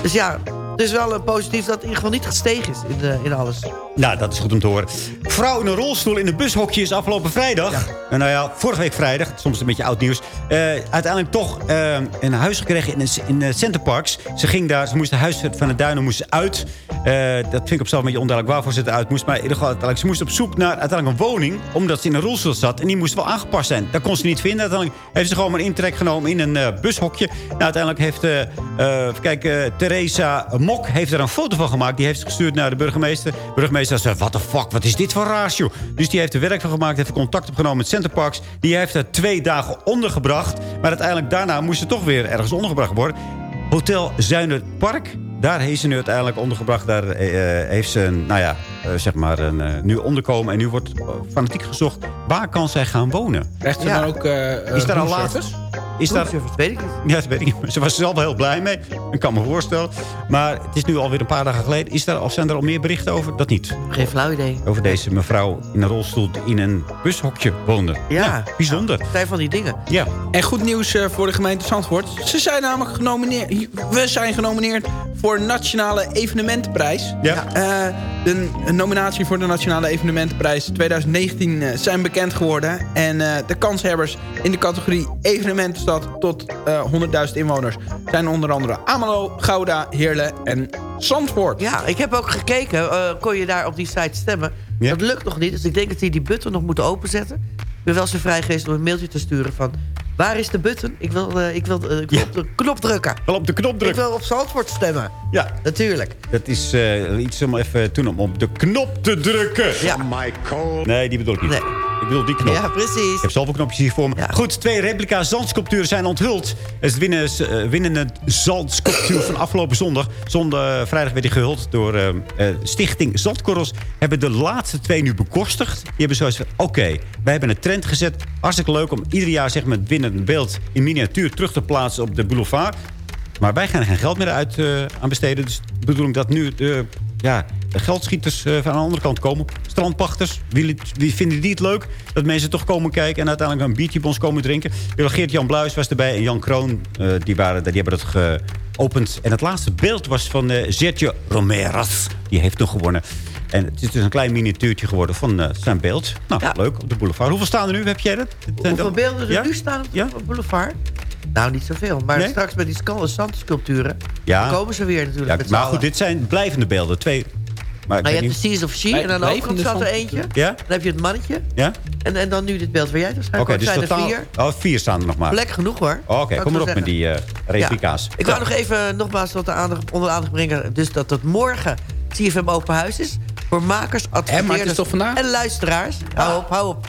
Dus ja, Het is wel een positief dat het in ieder geval niet gestegen is in, eh, in alles. Nou, dat is goed om te horen. Vrouw in een rolstoel in een bushokje is afgelopen vrijdag. En nou ja, vorige week vrijdag, soms een beetje oud nieuws. eh, uiteindelijk toch eh, een huis gekregen in, een- in uh, Centerparks. Ze ging daar, ze moest het huis van de duinen moest uit. Eh, dat vind ik op zichzelf een beetje onduidelijk waarvoor ze het uit moest. Maar in ieder geval, uiteindelijk, ze moest op zoek naar uiteindelijk een woning. Omdat ze in een rolstoel zat. En die moest wel aangepast zijn. Dat kon ze niet vinden. Uiteindelijk heeft ze gewoon maar een intrek genomen in een eh, bushokje. Nou, uiteindelijk heeft, eh eh, eh, Theresa Mok heeft er een foto van gemaakt. Die heeft ze gestuurd naar de burgemeester. De burgemeester zei, what the fuck, wat is dit voor joh? Dus die heeft er werk van gemaakt, heeft contact opgenomen met Centerparks. Die heeft er twee dagen ondergebracht. Maar uiteindelijk daarna moest ze toch weer ergens ondergebracht worden. Hotel Zuiderpark. Daar heeft ze nu uiteindelijk ondergebracht. Daar eh, heeft ze, een, nou ja, eh, zeg maar, een, eh, nu onderkomen. En nu wordt eh, fanatiek gezocht, waar kan zij gaan wonen? Krijgt ze dan ook eh, Is daar een roomservice? laatste? Is daar... Weet ik niet. Ja, dat weet ik niet. Ze was er zelf wel heel blij mee. Ik kan me voorstellen. Maar het is nu alweer een paar dagen geleden. Is daar, of zijn er al meer berichten over? Dat niet. Geen flauw idee. Over deze mevrouw in een rolstoel die in een bushokje woonde. Ja. bijzonder. Zijn van die dingen. Ja. En goed nieuws eh, voor de gemeente Zandvoort. Ze zijn namelijk genomineerd. We zijn genomineerd voor een nationale evenementenprijs. Ja. Eh, de een nominatie voor de nationale evenementenprijs 2019 eh, zijn bekend geworden. En eh, de kanshebbers in de categorie evenementenstad tot eh 100.000 inwoners zijn onder andere Amelo, Gouda, Heerlen en Zandvoort. Ja, ik heb ook gekeken. eh, kon je daar op die site stemmen? Ja. Dat lukt nog niet. Dus ik denk dat die die button nog moeten openzetten. Ik ben wel zo vrijgeest om een mailtje te sturen van... Waar is de button? Ik wil, eh, ik wil, ik wil op de knop drukken. Wel op de knop Ik drukken. wil op Zandvoort stemmen. Ja. Natuurlijk. Dat is eh, iets om even toen om op de knop te drukken. Ja. Nee, die bedoel ik niet. Nee. Ik bedoel die knop. Ja, precies. Ik heb zoveel knopjes hier voor me. Goed, twee replica zandsculpturen zijn onthuld. Het winnen, eh, winnende zandsculptuur van afgelopen zondag. Zondag, vrijdag werd die gehuld door eh, eh, Stichting Zandkorrels. Hebben de laatste twee nu bekostigd. Die hebben zoiets van, oké, wij hebben een trend gezet. Hartstikke leuk om ieder jaar zeg maar, het winnende beeld in miniatuur terug te plaatsen op de boulevard. Maar wij gaan er geen geld meer uit eh, aan besteden. Dus de bedoeling dat nu de, ja, geldschieters eh, van de andere kant komen. Strandpachters, wie, wie vinden die het leuk? Dat mensen toch komen kijken en uiteindelijk een biertje bij ons komen drinken. Geert-Jan Bluis was erbij en Jan Kroon, eh, die, waren, die hebben het geopend. En het laatste beeld was van eh Sergio Romeras. Die heeft toen gewonnen. En het is dus een klein miniatuurtje geworden van eh, zijn beeld. Nou, leuk, op de boulevard. Hoeveel staan er nu? Heb jij dat? Hoeveel beelden er Ja? nu staan op de boulevard? Nou, niet zoveel. Maar Nee? straks met die zandsculpturen... Ja. komen ze weer natuurlijk Ja, met z'n maar goed, dit zijn blijvende beelden. Twee. Maar ik Nou, je hebt de Seas of She en aan de overkant staat er eentje. Ja? Dan heb je het mannetje. Ja? En, en dan nu dit beeld waar jij dus Oké, zijn. dus zijn totaal... er vier. Oh, vier staan er nog maar. Plek genoeg hoor. Oh, Oké, kom maar op met die eh replica's. Ik wou nog even nogmaals tot de aandacht, onder de aandacht brengen... dus dat het morgen CFM Open Huis is... voor makers, adverteerders en luisteraars. Hou op, hou op.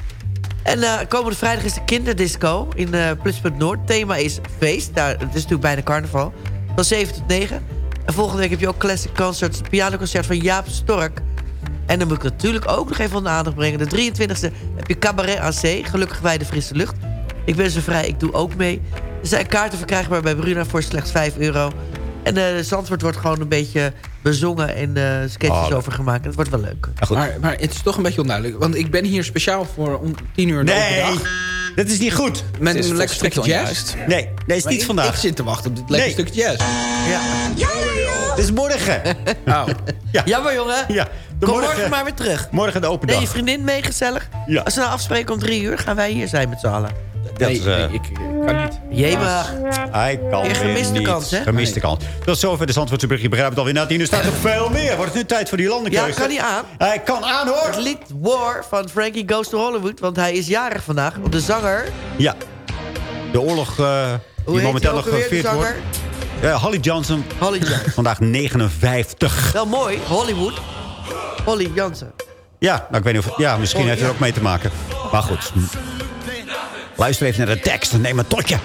En eh, komende vrijdag is de kinderdisco in eh, Pluspunt Noord. Thema is feest. Daar, het is natuurlijk bijna carnaval. Van 7 tot 9. En volgende week heb je ook Classic Concerts. Een pianoconcert van Jaap Stork. En dan moet ik natuurlijk ook nog even onder de aandacht brengen. De 23e heb je Cabaret aan Zee. Gelukkig bij de frisse lucht. Ik ben zo vrij, ik doe ook mee. Er zijn kaarten verkrijgbaar bij Bruna voor slechts 5 euro. En eh Zandvoort wordt gewoon een beetje bezongen en eh sketches Oh, over gemaakt. Het wordt wel leuk. Maar, maar het is toch een beetje onduidelijk. Want ik ben hier speciaal voor om tien uur de Nee. Dat is niet goed. Met een lekker stukje jazz. onjuist. Nee, nee, is Maar niet ik- vandaag. Ik zit te wachten op dit lekker Nee. stukje jazz. Ja. Dit is morgen. Oh. Ja. Jammer, jongen. Ja, de Kom morgen- morgen maar weer terug. Morgen de open Nee, dag. je vriendin mee, gezellig. Ja. Als we nou afspreken om drie uur, gaan wij hier zijn met z'n allen. Dat is, eh, ik kan niet. Jemig. Hij kan Je gemiste niet. kans, hè? Gemiste kans. Dat is zover de Zandvoortse bericht. Je begrijpt het alweer. Na tien uur staat er veel meer. Wordt het nu tijd voor die Ja, landenkeuze? kan hij aan? Hij kan aan, hoor. Het lied War van Frankie Goes to Hollywood. Want hij is jarig vandaag. De zanger. Ja. De oorlog eh, die heet momenteel die nog gevierd wordt. zanger? Eh, Holly Johnson. Holly Johnson. Vandaag 59. Wel mooi. Hollywood. Holly Jansen. Ja, nou, ik weet niet of... Ja, misschien Oh, heeft het ja. er ook mee te maken. Maar goed. Luister even naar de tekst neem een totje.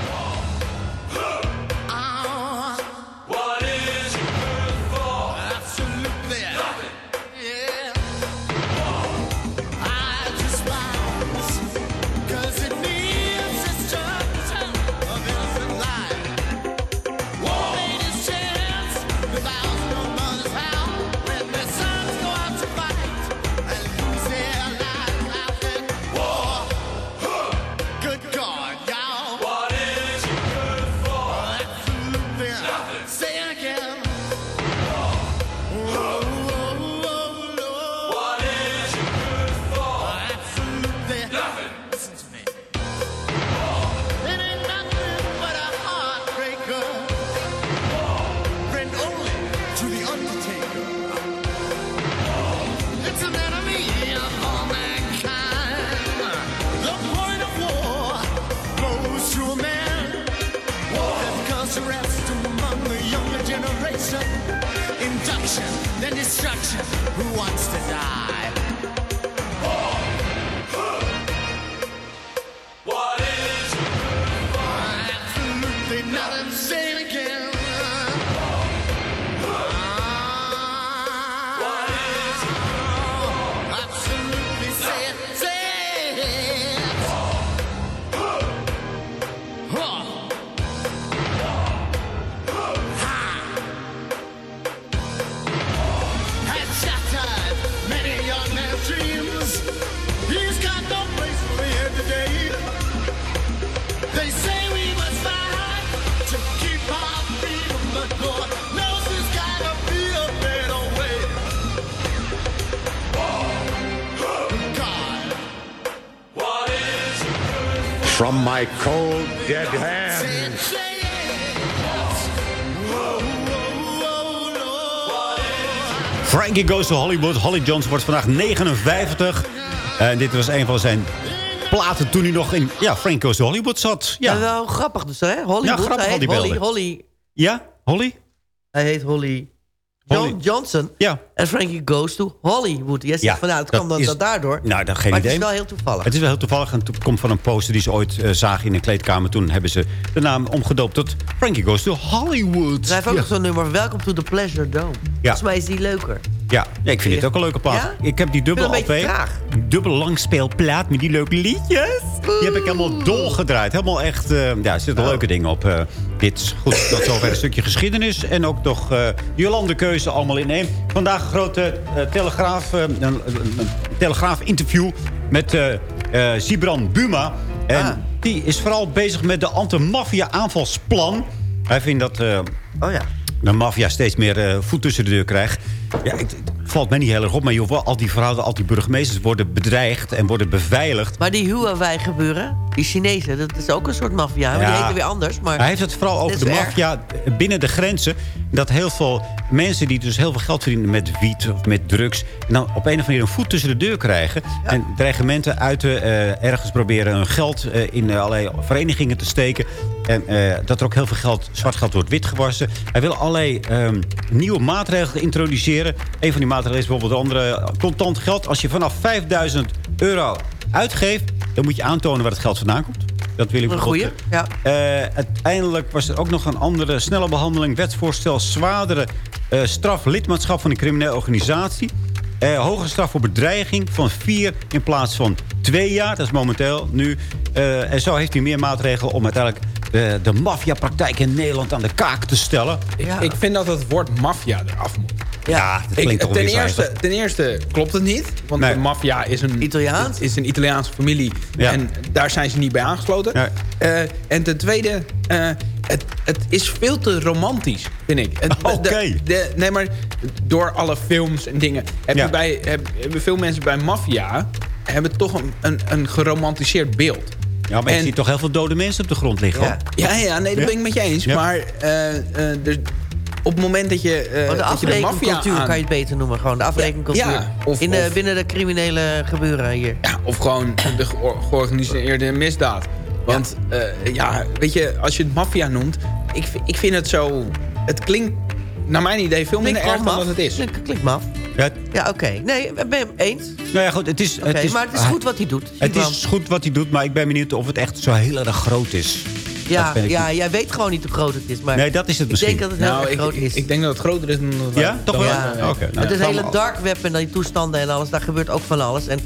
Destruction. Who wants to die? My cold, dead hands. Frankie Goes to Hollywood. Holly Jones wordt vandaag 59. En dit was een van zijn platen toen hij nog in ja, Frank Goes to Hollywood zat. Ja, Ja, wel grappig dus, hè? Hollywood. Ja, grappig, hij heet Holly. Holly. ja Holly? Hij heet Holly. John Johnson. Ja. En Frankie goes to Hollywood. Jij zegt van, nou, het dat kwam dan is- dat daardoor. Nou, dat geen maar idee. het is wel heel toevallig. Het is wel heel toevallig. En het komt van een poster die ze ooit eh, zagen in een kleedkamer. Toen hebben ze de naam omgedoopt tot Frankie Goes to Hollywood. Hij heeft ook nog zo'n nummer, Welcome to the Pleasure Dome. Volgens mij is die leuker. Ja, ja, ik vind het ook een leuke plaat. Ja? Ik heb die dubbel LP. Dubbel langspeelplaat met die leuke liedjes. Die heb ik helemaal dol gedraaid. Helemaal echt, eh, ja, er zitten Oh. leuke dingen op. eh, dit, goed, tot zover een stukje geschiedenis. En ook nog eh Jolande Keuze allemaal in één. Vandaag een grote eh, telegraaf, eh, een, een, telegraaf interview met Sibran Buma. En Ah. die is vooral bezig met de anti-maffia aanvalsplan. Hij vindt dat... Oh ja. de maffia steeds meer voet tussen de deur krijgt. Ja, valt mij niet heel erg op. Maar joh, wel, al die verhalen, al die burgemeesters worden bedreigd en worden beveiligd. Maar die Huawei gebeuren, die Chinezen, dat is ook een soort maffia. Ja. Die heten weer anders. Maar Hij heeft het vooral over de maffia binnen de grenzen. Dat heel veel mensen die dus heel veel geld verdienen met wiet of met drugs... en dan op een of andere manier een voet tussen de deur krijgen... en dreigementen uiten, eh, ergens proberen hun geld eh, in eh, allerlei verenigingen te steken... en dat er ook heel veel geld, zwart geld wordt witgewassen. Hij wil allerlei ehm, nieuwe maatregelen introduceren. Een van die maatregelen is bijvoorbeeld de andere contant geld. Als je vanaf 5000 euro uitgeeft... dan moet je aantonen waar het geld vandaan komt. Dat wil ik Een goeie, ja. eh, uiteindelijk was er ook nog een andere snelle behandeling. Wetsvoorstel zwaardere eh, straf lidmaatschap van een criminele organisatie. Eh hogere straf voor bedreiging van vier in plaats van twee jaar. Dat is momenteel nu. En zo heeft hij meer maatregelen om uiteindelijk de, de maffiapraktijk in Nederland aan de kaak te stellen. Ik, ik vind dat het woord maffia eraf moet. Ja, dat klinkt Ik- ten, eerste, ten eerste klopt het niet. Want de maffia is een, Italiaans? is een Italiaanse familie. Ja. En daar zijn ze niet bij aangesloten. Eh, en ten tweede, eh, het, het is veel te romantisch, vind ik. Oké. nee, maar door alle films en dingen... Heb Ja. je bij, heb, hebben veel mensen bij maffia... hebben toch een, een, een geromantiseerd beeld. Ja, maar je ziet toch heel veel dode mensen op de grond liggen. Ja, hoor. ja, ja nee, dat ben ik met je eens. Ja. Maar eh, eh, er- op het moment dat je, eh Oh, de dat je de maffia afrekencultuur aan- kan je het beter noemen. Gewoon de afrekencultuur. Ja, of- In de, of- binnen de criminele gebeuren hier. Ja, of gewoon de ge- georganiseerde misdaad. Want ja. ja, weet je, als je het maffia noemt... Ik, ik vind het zo... Het klinkt, naar mijn idee, veel minder erg dan dat het is. Klinkt, klinkt maf. Ja, Ja, oké. Nee, ik ben het eens. nou ja, goed, het is... Het is maar het is goed wat hij doet. Het is goed wat hij doet, maar ik ben benieuwd of het echt zo heel erg groot is. Ja, ja, jij weet gewoon niet hoe groot het is. Maar Nee, dat is het misschien. Ik denk dat het heel Nou, erg ik, groot ik, is. ik denk dat het groter is dan... Ja, toch dan wel? Ja. Oké, nou, het is gaan hele dark web en die toestanden en alles. Daar gebeurt ook van alles. En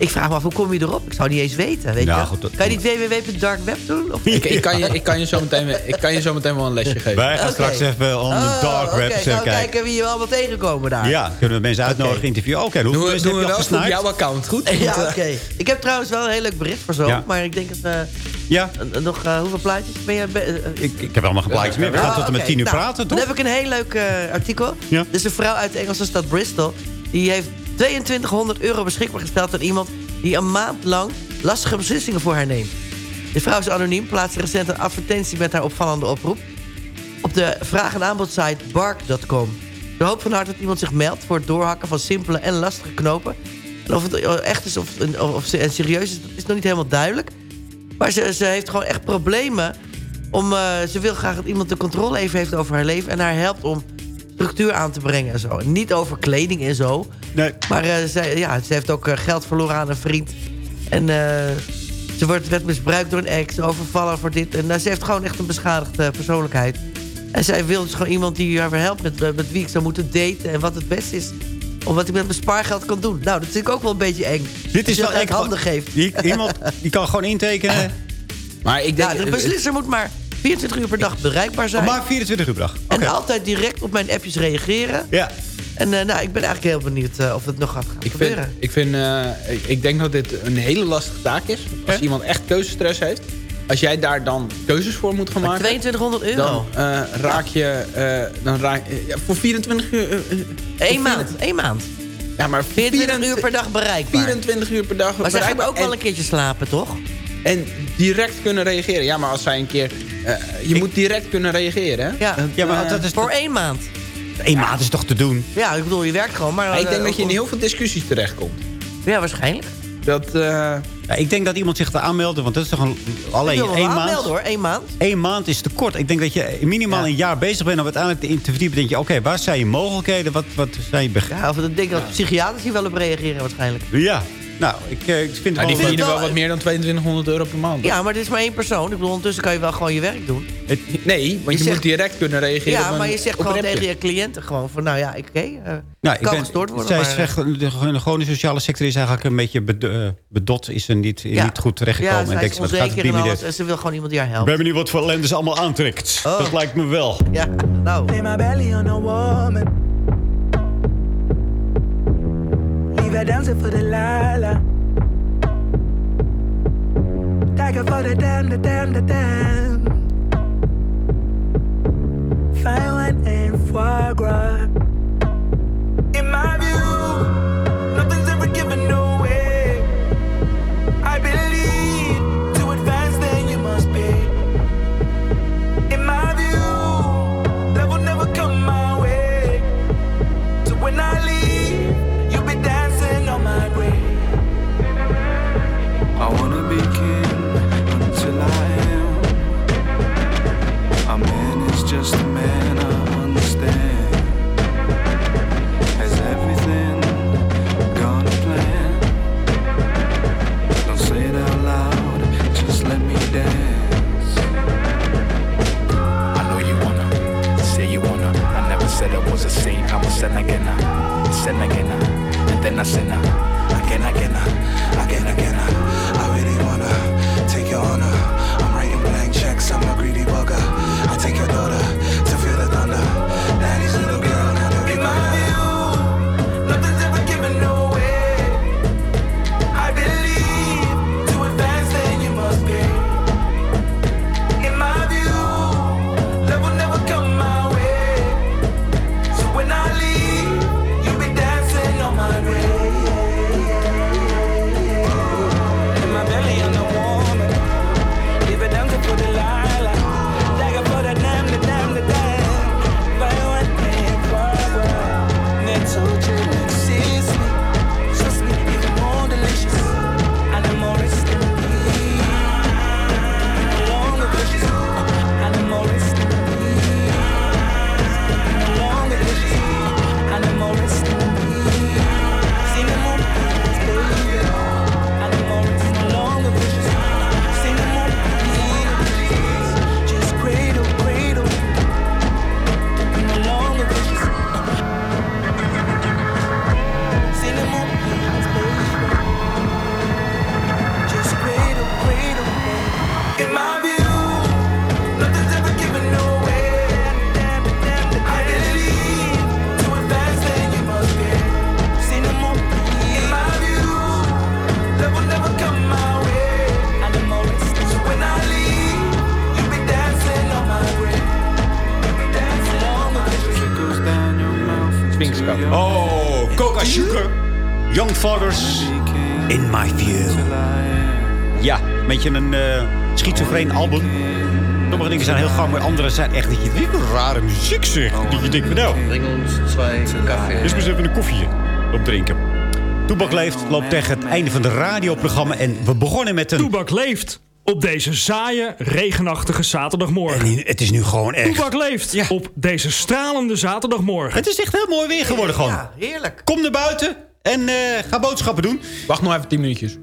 ik vraag me af, hoe kom je erop? Ik zou niet eens weten, weet Nou, je? goed, dat- kan je niet www.darkweb doen? Of... Ik, ik, kan je, ik, kan je zo meteen, ik kan je zo meteen wel een lesje geven. Wij gaan Oké. straks even on the Oh, dark oké, web kijken. kijken wie je allemaal tegenkomen daar. Ja, kunnen we mensen uitnodigen, interviewen. Oké, hoeveel Doen we, mensen doen heb we wel goed jouw account, goed? Ja, Want, oké. eh, Ik heb trouwens wel een heel leuk bericht voor zo. Ja. Maar ik denk dat... eh, Ja, eh, nog eh, hoeveel plaatjes ben je... be- eh, ik, ik heb allemaal geen plaatjes meer. We gaan tot en met oké. tien uur Nou, praten, Dan toch? heb ik een heel leuk eh, artikel. Ja. Dus een vrouw uit de Engelse stad Bristol... die heeft 2200 euro beschikbaar gesteld aan iemand... die een maand lang lastige beslissingen voor haar neemt. De vrouw is anoniem, plaatste recent een advertentie met haar opvallende oproep... op de vraag- en aanbodsite bark.com. De hoop van harte dat iemand zich meldt voor het doorhakken van simpele en lastige knopen. En of het echt is of, of ze en serieus is, dat is nog niet helemaal duidelijk. Maar ze, ze heeft gewoon echt problemen. Om, eh, ze wil graag dat iemand de controle even heeft over haar leven... en haar helpt om structuur aan te brengen en zo. Niet over kleding en zo. Nee. Maar eh, zij, ja, ze heeft ook eh, geld verloren aan een vriend. En eh, ze wordt, werd misbruikt door een ex, overvallen voor dit. En nou, ze heeft gewoon echt een beschadigde persoonlijkheid. En zij wil dus gewoon iemand die haar weer helpt met, met wie ik zou moeten daten. En wat het beste is, of wat ik met mijn spaargeld kan doen. Nou, dat vind ik ook wel een beetje eng. Dit is Als je wel eng. handen geeft. Die, iemand die kan gewoon intekenen. Maar ik denk... Ja, de beslisser moet maar 24 uur per dag bereikbaar zijn. Maar 24 uur per dag. En altijd direct op mijn appjes reageren. Ja. En eh, nou, ik ben eigenlijk heel benieuwd eh, of het nog gaat gaan Ik, gebeuren. vind, ik, vind, eh, ik, ik denk dat dit een hele lastige taak is. Als iemand echt keuzestress heeft. Als jij daar dan keuzes voor moet gaan Maar maken... 2200 euro. Dan eh, raak je... eh, dan raak, ja, voor 24 uur... Eén maand, één maand. Ja, maar 24 uur per dag bereikbaar. 24 uur per dag Maar zij gaan bereikbaar. ook wel En- een keertje slapen, toch? En direct kunnen reageren. Ja, maar als zij een keer... eh, je moet direct kunnen reageren, hè? Ja, Ja, maar dat is voor één maand. Één maand is toch te doen? Ja, ik bedoel, je werkt gewoon. Maar, Maar ik eh, denk dat je in heel veel discussies terechtkomt. Ja, waarschijnlijk. Dat, eh, Ja, ik denk dat iemand zich te aanmelden, want dat is toch een, alleen één maand. aanmelden hoor, één maand. Eén maand is te kort. Ik denk dat je minimaal een jaar bezig bent om uiteindelijk te te verdiepen. denk je, oké, waar zijn je mogelijkheden? Wat, wat zijn je beg- Ja, of ik denk dat psychiaters hier wel op reageren waarschijnlijk. Ja, nou, ik, eh, ik vind het ja, die wel... verdienen wel- wat meer dan 2200 euro per maand. Ja, maar dit is maar één persoon. Ik bedoel, ondertussen kan je wel gewoon je werk doen. Nee, want je, zegt- moet direct kunnen reageren op Ja, maar je zegt gewoon tegen je cliënten gewoon van... Nou ja, oké, eh, Nou, ik kan ben, gestoord worden, zij maar... zegt, de, de gewone sociale sector is eigenlijk een beetje bed- eh, bedot. Is er niet, ja. niet goed terechtgekomen. Ja, en zij denkt is ze, wat gaat het onzeker en bieden? alles. En ze wil gewoon iemand die haar Ik helpt. ben benieuwd wat voor ellende ze allemaal aantrekt. Oh. Dat lijkt me wel. Ja, nou. Leave her dancing for the lala. Tiger for the damn, the damn, the damn. Fine wine and foie gras. In my view, Young Fathers. In My View. Ja, een beetje een eh schizofreen album. Sommige dingen zijn heel gaaf, maar andere zijn echt... Dat je, dit is rare muziek zeg. Dat je denkt, van, nou... Breng ons twee café. Dus we eens even een koffie opdrinken. Toebak leeft loopt tegen het einde van het radioprogramma. En we begonnen met een... Toebak leeft. op deze saaie, regenachtige zaterdagmorgen. het is nu gewoon echt... Toebak leeft op deze stralende zaterdagmorgen. Het is echt heel mooi weer geworden gewoon. Ja, heerlijk. Kom naar buiten en eh, ga boodschappen doen. Wacht nog even 10 minuutjes.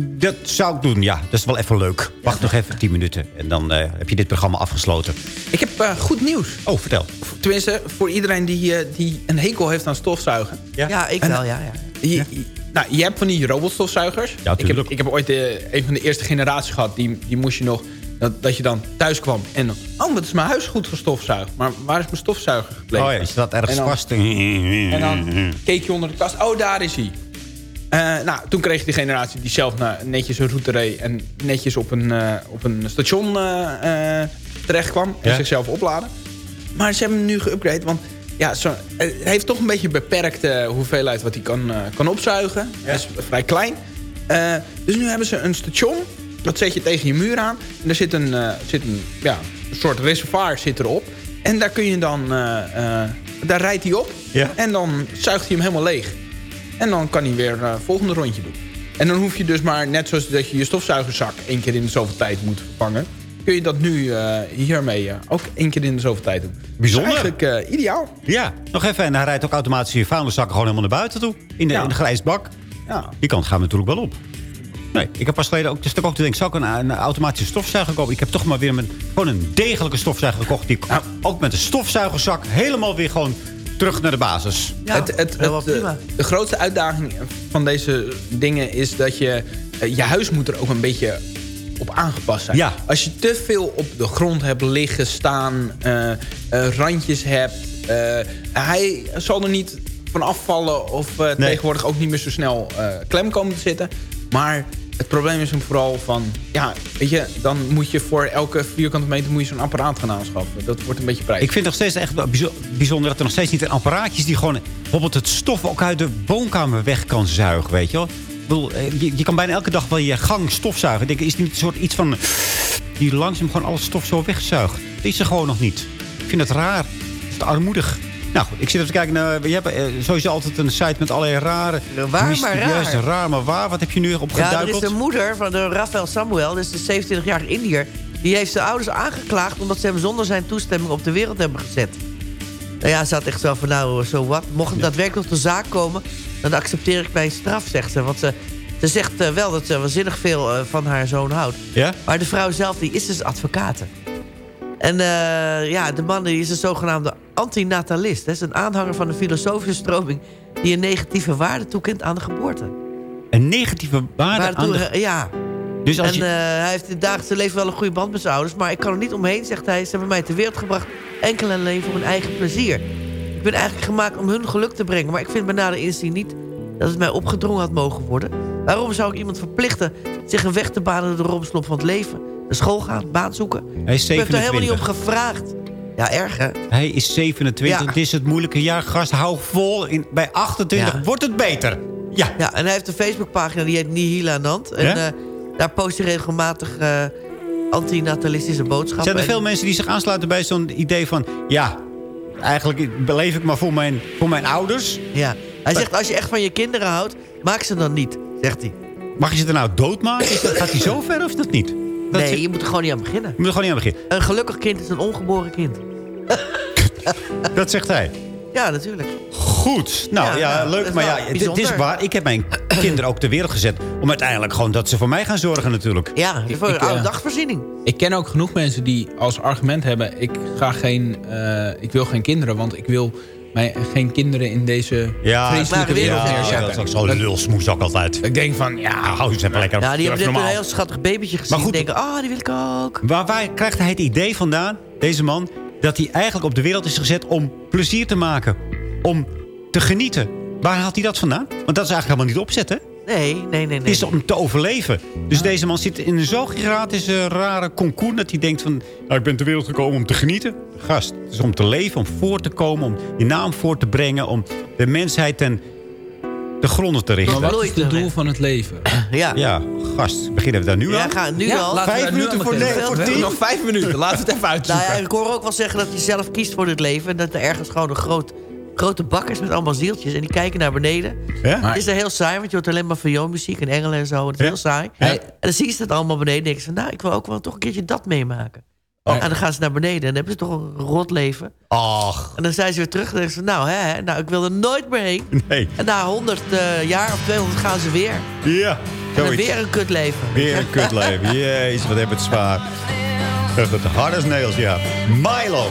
Dat zou ik doen, ja. Dat is wel even leuk. Wacht nog even 10 minuten en dan eh, heb je dit programma afgesloten. Ik heb eh, goed nieuws. Oh, vertel. Tenminste, voor iedereen die, eh, die een hekel heeft aan stofzuigen. Ja, ik En- wel, ja. ja. Je, nou, je hebt van die robotstofzuigers. Ja, ik, heb, ik heb ooit de, een van de eerste generaties gehad. Die, die moest je nog... Dat, dat je dan thuis kwam en dan... Oh, wat is mijn huis goed gestofzuigd. Maar waar is mijn stofzuiger gebleven? Oh ja, je staat ergens En dan- vast. En dan keek je onder de kast. Oh, daar is hij. Eh, nou, toen kreeg je die generatie die zelf naar netjes een route reed... en netjes op een, eh, op een station eh, terecht kwam... en Ja. zichzelf opladen. Maar ze hebben hem nu geüpgrade, want ja, zo, heeft toch een beetje een beperkte hoeveelheid... wat hij kan, kan opzuigen. Hij is vrij klein. Dus nu hebben ze een station, dat zet je tegen je muur aan... en er zit een, eh, zit een, ja, een soort reservoir zit erop... En daar kun je dan, eh, eh, daar rijdt hij op Ja. en dan zuigt hij hem helemaal leeg. En dan kan hij weer het volgende rondje doen. En dan hoef je dus maar, net zoals dat je je stofzuigerzak één keer in de zoveel tijd moet vervangen... kun je dat nu hiermee ook één keer in de zoveel tijd doen. Bijzonder. Dus eigenlijk ideaal. Ja, nog even. En hij rijdt ook automatisch je vuilniszakken gewoon helemaal naar buiten toe. In de, Ja. in de grijsbak. Ja. Die kant gaan we natuurlijk wel op. Nee, ik heb pas geleden ook, dus ook te denken, zou ik een, een automatische stofzuiger kopen? Ik heb toch maar weer een, gewoon een degelijke stofzuiger gekocht. Die ik Nou. ook met een stofzuigerzak helemaal weer gewoon terug naar de basis. Ja, het, het, eh, prima. de grootste uitdaging van deze dingen is dat je... eh, je huis moet er ook een beetje op aangepast zijn. Ja. Als je te veel op de grond hebt liggen, staan, eh, eh, randjes hebt... eh, hij zal er niet van afvallen of eh, tegenwoordig ook niet meer zo snel eh, klem komen te zitten. Maar het probleem is hem vooral van... Ja, weet je, dan moet je voor elke vierkante meter moet je zo'n apparaat gaan aanschaffen. Dat wordt een beetje prijs. Ik vind het nog steeds echt bijzonder dat er nog steeds niet een apparaatje is die gewoon bijvoorbeeld het stof ook uit de woonkamer weg kan zuigen, weet je wel. Ik bedoel, eh, je, kan bijna elke dag wel je gang stofzuigen. Ik denk, is het niet een soort iets van die langzaam gewoon alle stof zo wegzuigt? Dat is er gewoon nog niet. Ik vind het raar. Het is armoedig. Nou goed, ik zit even te kijken naar... Je hebt eh, sowieso altijd een site met allerlei rare... Waar maar raar. Raar maar waar. Wat heb je nu Ja, er opgeduikeld? is de moeder van de Rafael Samuel, dat is de 27-jarige Indiër. Die heeft zijn ouders aangeklaagd omdat ze hem zonder zijn toestemming op de wereld hebben gezet. Nou ja, ze had echt zo van, nou, zo wat. Mocht het daadwerkelijk tot de zaak komen, dan accepteer ik mijn straf, zegt ze. Want ze, ze zegt eh, wel dat ze waanzinnig veel eh, van haar zoon houdt. Ja? Maar de vrouw zelf, die is dus advocaat. En ja, de man die is een zogenaamde antinatalist. Dat is een aanhanger van de filosofische stroming... die een negatieve waarde toekent aan de geboorte. Een negatieve waarde aan de... Ja. Dus als en je- eh, hij heeft in het dagelijkse leven wel een goede band met zijn ouders... maar ik kan er niet omheen, zegt hij. Ze hebben mij ter wereld gebracht enkel en alleen voor mijn eigen plezier. Ik ben eigenlijk gemaakt om hun geluk te brengen... maar ik vind bij nader inzien niet dat het mij opgedrongen had mogen worden. Waarom zou ik iemand verplichten zich een weg te banen... door de romslomp van het leven? Naar school gaan, baan zoeken? Hij is Ik heb er helemaal niet 27. om gevraagd. Ja, erg hè? Hij is 27. Ja. Het is het moeilijke jaar. Gast, hou vol. In, bij 28 Ja. wordt het beter. Ja. Ja, en hij heeft een Facebookpagina die heet Nihila Nant. En eh, daar post hij regelmatig eh, antinatalistische boodschappen. Zijn er En- veel mensen die zich aansluiten bij zo'n idee van... Ja, eigenlijk beleef ik maar voor mijn, voor mijn ouders. Ja. Hij zegt, als je echt van je kinderen houdt, maak ze dan niet, zegt hij. Mag je ze er nou doodmaken? Gaat hij zo ver of is dat niet? Dat nee, is- je moet er gewoon niet aan beginnen. Je moet er gewoon niet aan beginnen. Een gelukkig kind is een ongeboren kind. Dat zegt hij. Ja, natuurlijk. Goed. Nou ja, Ja, nou, leuk. Maar ja, dit is waar. Ik heb mijn kinderen ook ter wereld gezet. Om uiteindelijk gewoon dat ze voor mij gaan zorgen natuurlijk. Ja, voor ik, een oude eh, dagvoorziening. Ik ken ook genoeg mensen die als argument hebben... ik, ga geen, eh, ik wil geen kinderen, want ik wil mij geen kinderen in deze Ja, vreselijke maar wereld ja, neerzetten. dat is ook zo'n lulsmoes ook altijd. Ik denk van, ja, hou eens even lekker. Ja, die hebben net een heel schattig babytje gezien. Maar goed. denken, ah, die wil ik ook. Waar, waar krijgt hij het idee vandaan, deze man... dat hij eigenlijk op de wereld is gezet om plezier te maken? Om te genieten? Waar haalt hij dat vandaan? Want dat is eigenlijk helemaal niet opzet, hè? Nee, nee, nee, nee. Het is om te overleven. Dus deze man zit in een zo gigantische rare concours... dat hij denkt van, nou, ik ben ter wereld gekomen om te genieten. Gast, het is om te leven, om voor te komen... om je naam voor te brengen... om de mensheid ten de gronden te richten. Maar wat is het doel van het leven? Ja. Ja, gast, beginnen we daar nu Ja, aan? nu al. Vijf minuten voor, nee, voor tien? nog vijf minuten. Laten we het even Nou uitzoeken. ja, ik hoor ook wel zeggen dat je zelf kiest voor dit leven. En dat er ergens gewoon een groot grote bakkers met allemaal zieltjes. En die kijken naar beneden. Ja? Het is er heel saai, want je hoort alleen maar vioolmuziek en engelen en zo. Het is heel saai. En dan zien ze het allemaal beneden. En denken ze, nou, ik wil ook wel toch een keertje dat meemaken. En dan gaan ze naar beneden en dan hebben ze toch een rot leven. Ach. En dan zijn ze weer terug en denken ze, nou, hè, nou, ik wil er nooit meer heen. Nee. En na 100 eh, jaar of 200 gaan ze weer. Ja. Zoiets. weer een kutleven. Weer een kutleven. Jezus, wat hebben we het zwaar. Het harde als nails, ja. Milo.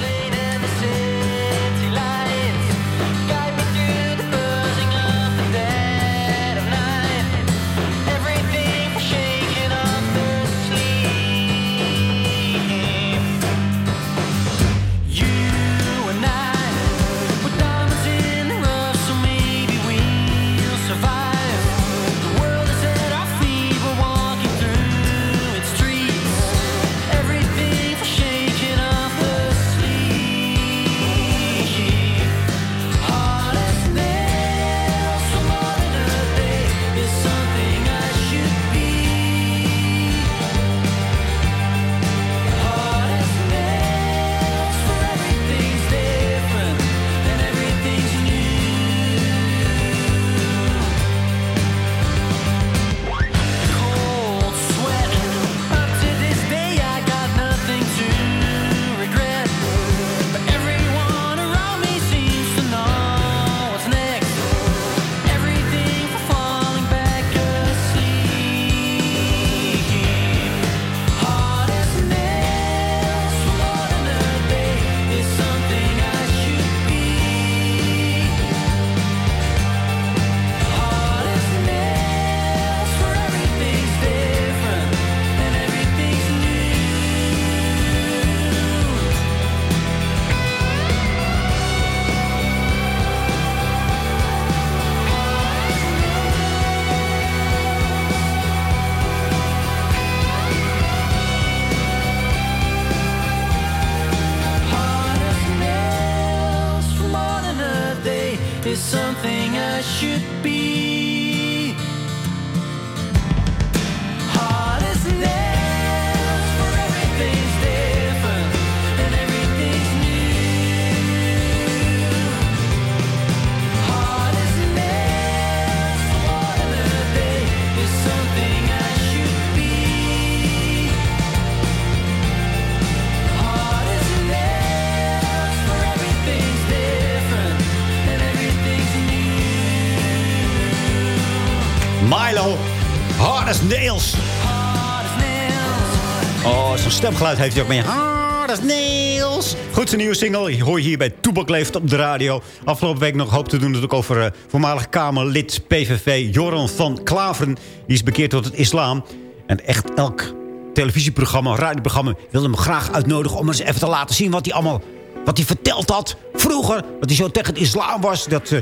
Stemgeluid heeft hij ook mee. Hard as nails. Goed, zijn nieuwe single hoor je hier bij Toebak Leeft op de radio. Afgelopen week nog hoop te doen natuurlijk over eh, voormalig Kamerlid PVV Joran van Klaveren. Die is bekeerd tot het islam. En echt elk televisieprogramma, radioprogramma wilde hem graag uitnodigen... om eens even te laten zien wat hij allemaal wat hij verteld had vroeger. Dat hij zo tegen het islam was. Dat, eh,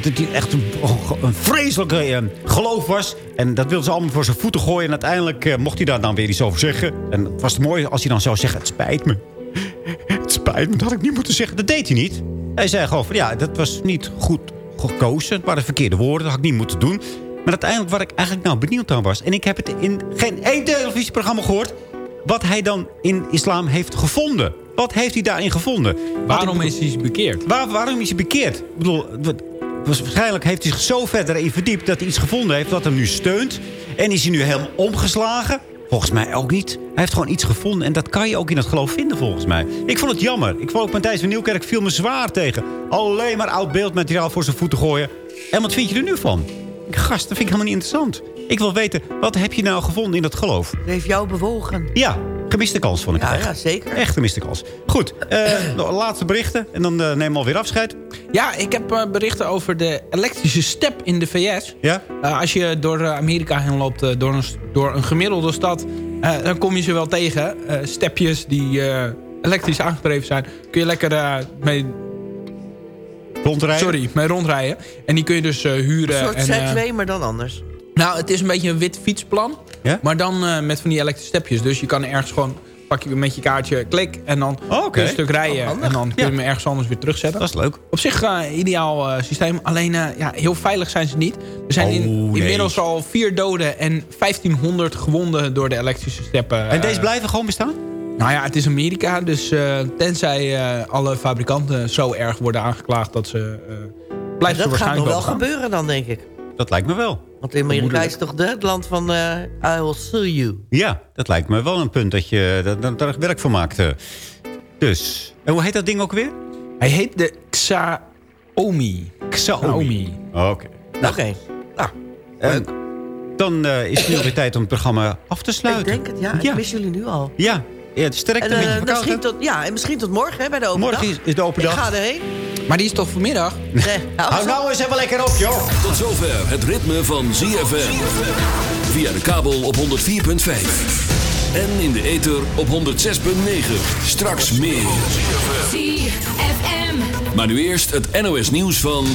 dat hij echt een, een vreselijke eh, geloof was. En dat wilden ze allemaal voor zijn voeten gooien. En uiteindelijk eh, mocht hij daar dan weer iets over zeggen. En het was mooi als hij dan zou zeggen... het spijt me. Het spijt me, dat had ik niet moeten zeggen. Dat deed hij niet. Hij zei gewoon van ja, dat was niet goed gekozen. Het waren verkeerde woorden, dat had ik niet moeten doen. Maar uiteindelijk waar ik eigenlijk nou benieuwd aan was... en ik heb het in geen één televisieprogramma gehoord... wat hij dan in islam heeft gevonden. Wat heeft hij daarin gevonden? Waarom is hij bekeerd? Waar, waarom is hij bekeerd? Ik bedoel, wat- waarschijnlijk heeft hij zich zo verder in verdiept... dat hij iets gevonden heeft wat hem nu steunt. En is hij nu helemaal omgeslagen? Volgens mij ook niet. Hij heeft gewoon iets gevonden. En dat kan je ook in het geloof vinden, volgens mij. Ik vond het jammer. Ik vond ook Matthijs van Nieuwkerk viel me zwaar tegen. Alleen maar oud beeldmateriaal voor zijn voeten gooien. En wat vind je er nu van? Gast, dat vind ik helemaal niet interessant. Ik wil weten, wat heb je nou gevonden in dat geloof? Dat heeft jou bewogen. Ja, gemiste kans vond ik Ja, het echt. ja, zeker. Echt gemiste kans. Goed, eh, de laatste berichten. En dan eh, nemen we alweer afscheid. Ja, ik heb eh, berichten over de elektrische step in de VS. Ja? Eh, als je door Amerika heen loopt, door, een, door een gemiddelde stad... eh, dan kom je ze wel tegen. Eh, stepjes die eh, elektrisch aangedreven zijn. Kun je lekker eh, mee... Rondrijden? Sorry, mee rondrijden. En die kun je dus eh, huren. Een soort en, Segway, maar dan anders. nou, het is een beetje een wit fietsplan. Ja? Maar dan eh, met van die elektrische stepjes. Dus je kan ergens gewoon... Pak je met je kaartje klik en dan Oh, een stuk rijden. handig. en dan kun je Ja. hem ergens anders weer terugzetten. Dat is leuk. Op zich eh ideaal eh, systeem. Alleen eh, ja, heel veilig zijn ze niet. Er zijn in- Oh, nee. inmiddels al vier doden en 1500 gewonden door de elektrische steppen. En deze blijven gewoon bestaan? Nou ja, het is Amerika, dus eh, tenzij eh, alle fabrikanten zo erg worden aangeklaagd dat ze... eh blijft dat gaat nog wel gaan. gebeuren dan, denk ik. Dat lijkt me wel. Want Amerika is toch de- het land van eh I will sue you. Ja, dat lijkt me wel een punt dat je dat, dat, daar werk van maakt. eh. Dus, en hoe heet dat ding ook weer? Hij heet de Xiaomi. Xiaomi. Oké. Oké. Nou, En dan eh, is het nu alweer tijd om het programma af te sluiten. ik denk het, ja. Ik mis jullie nu al. Ja, ja het sterkte En, een beetje eh, verkoud, misschien hè? tot, ja, en misschien tot morgen hè, bij de open Morgen dag. is, is de open dag. Ik ga erheen. Maar die is toch vanmiddag? Nee, Hou nou eens even lekker op, joh. Tot zover het ritme van ZFM. Via de kabel op 104.5. En in de ether op 106.9. Straks meer. ZFM. Maar nu eerst het NOS nieuws van...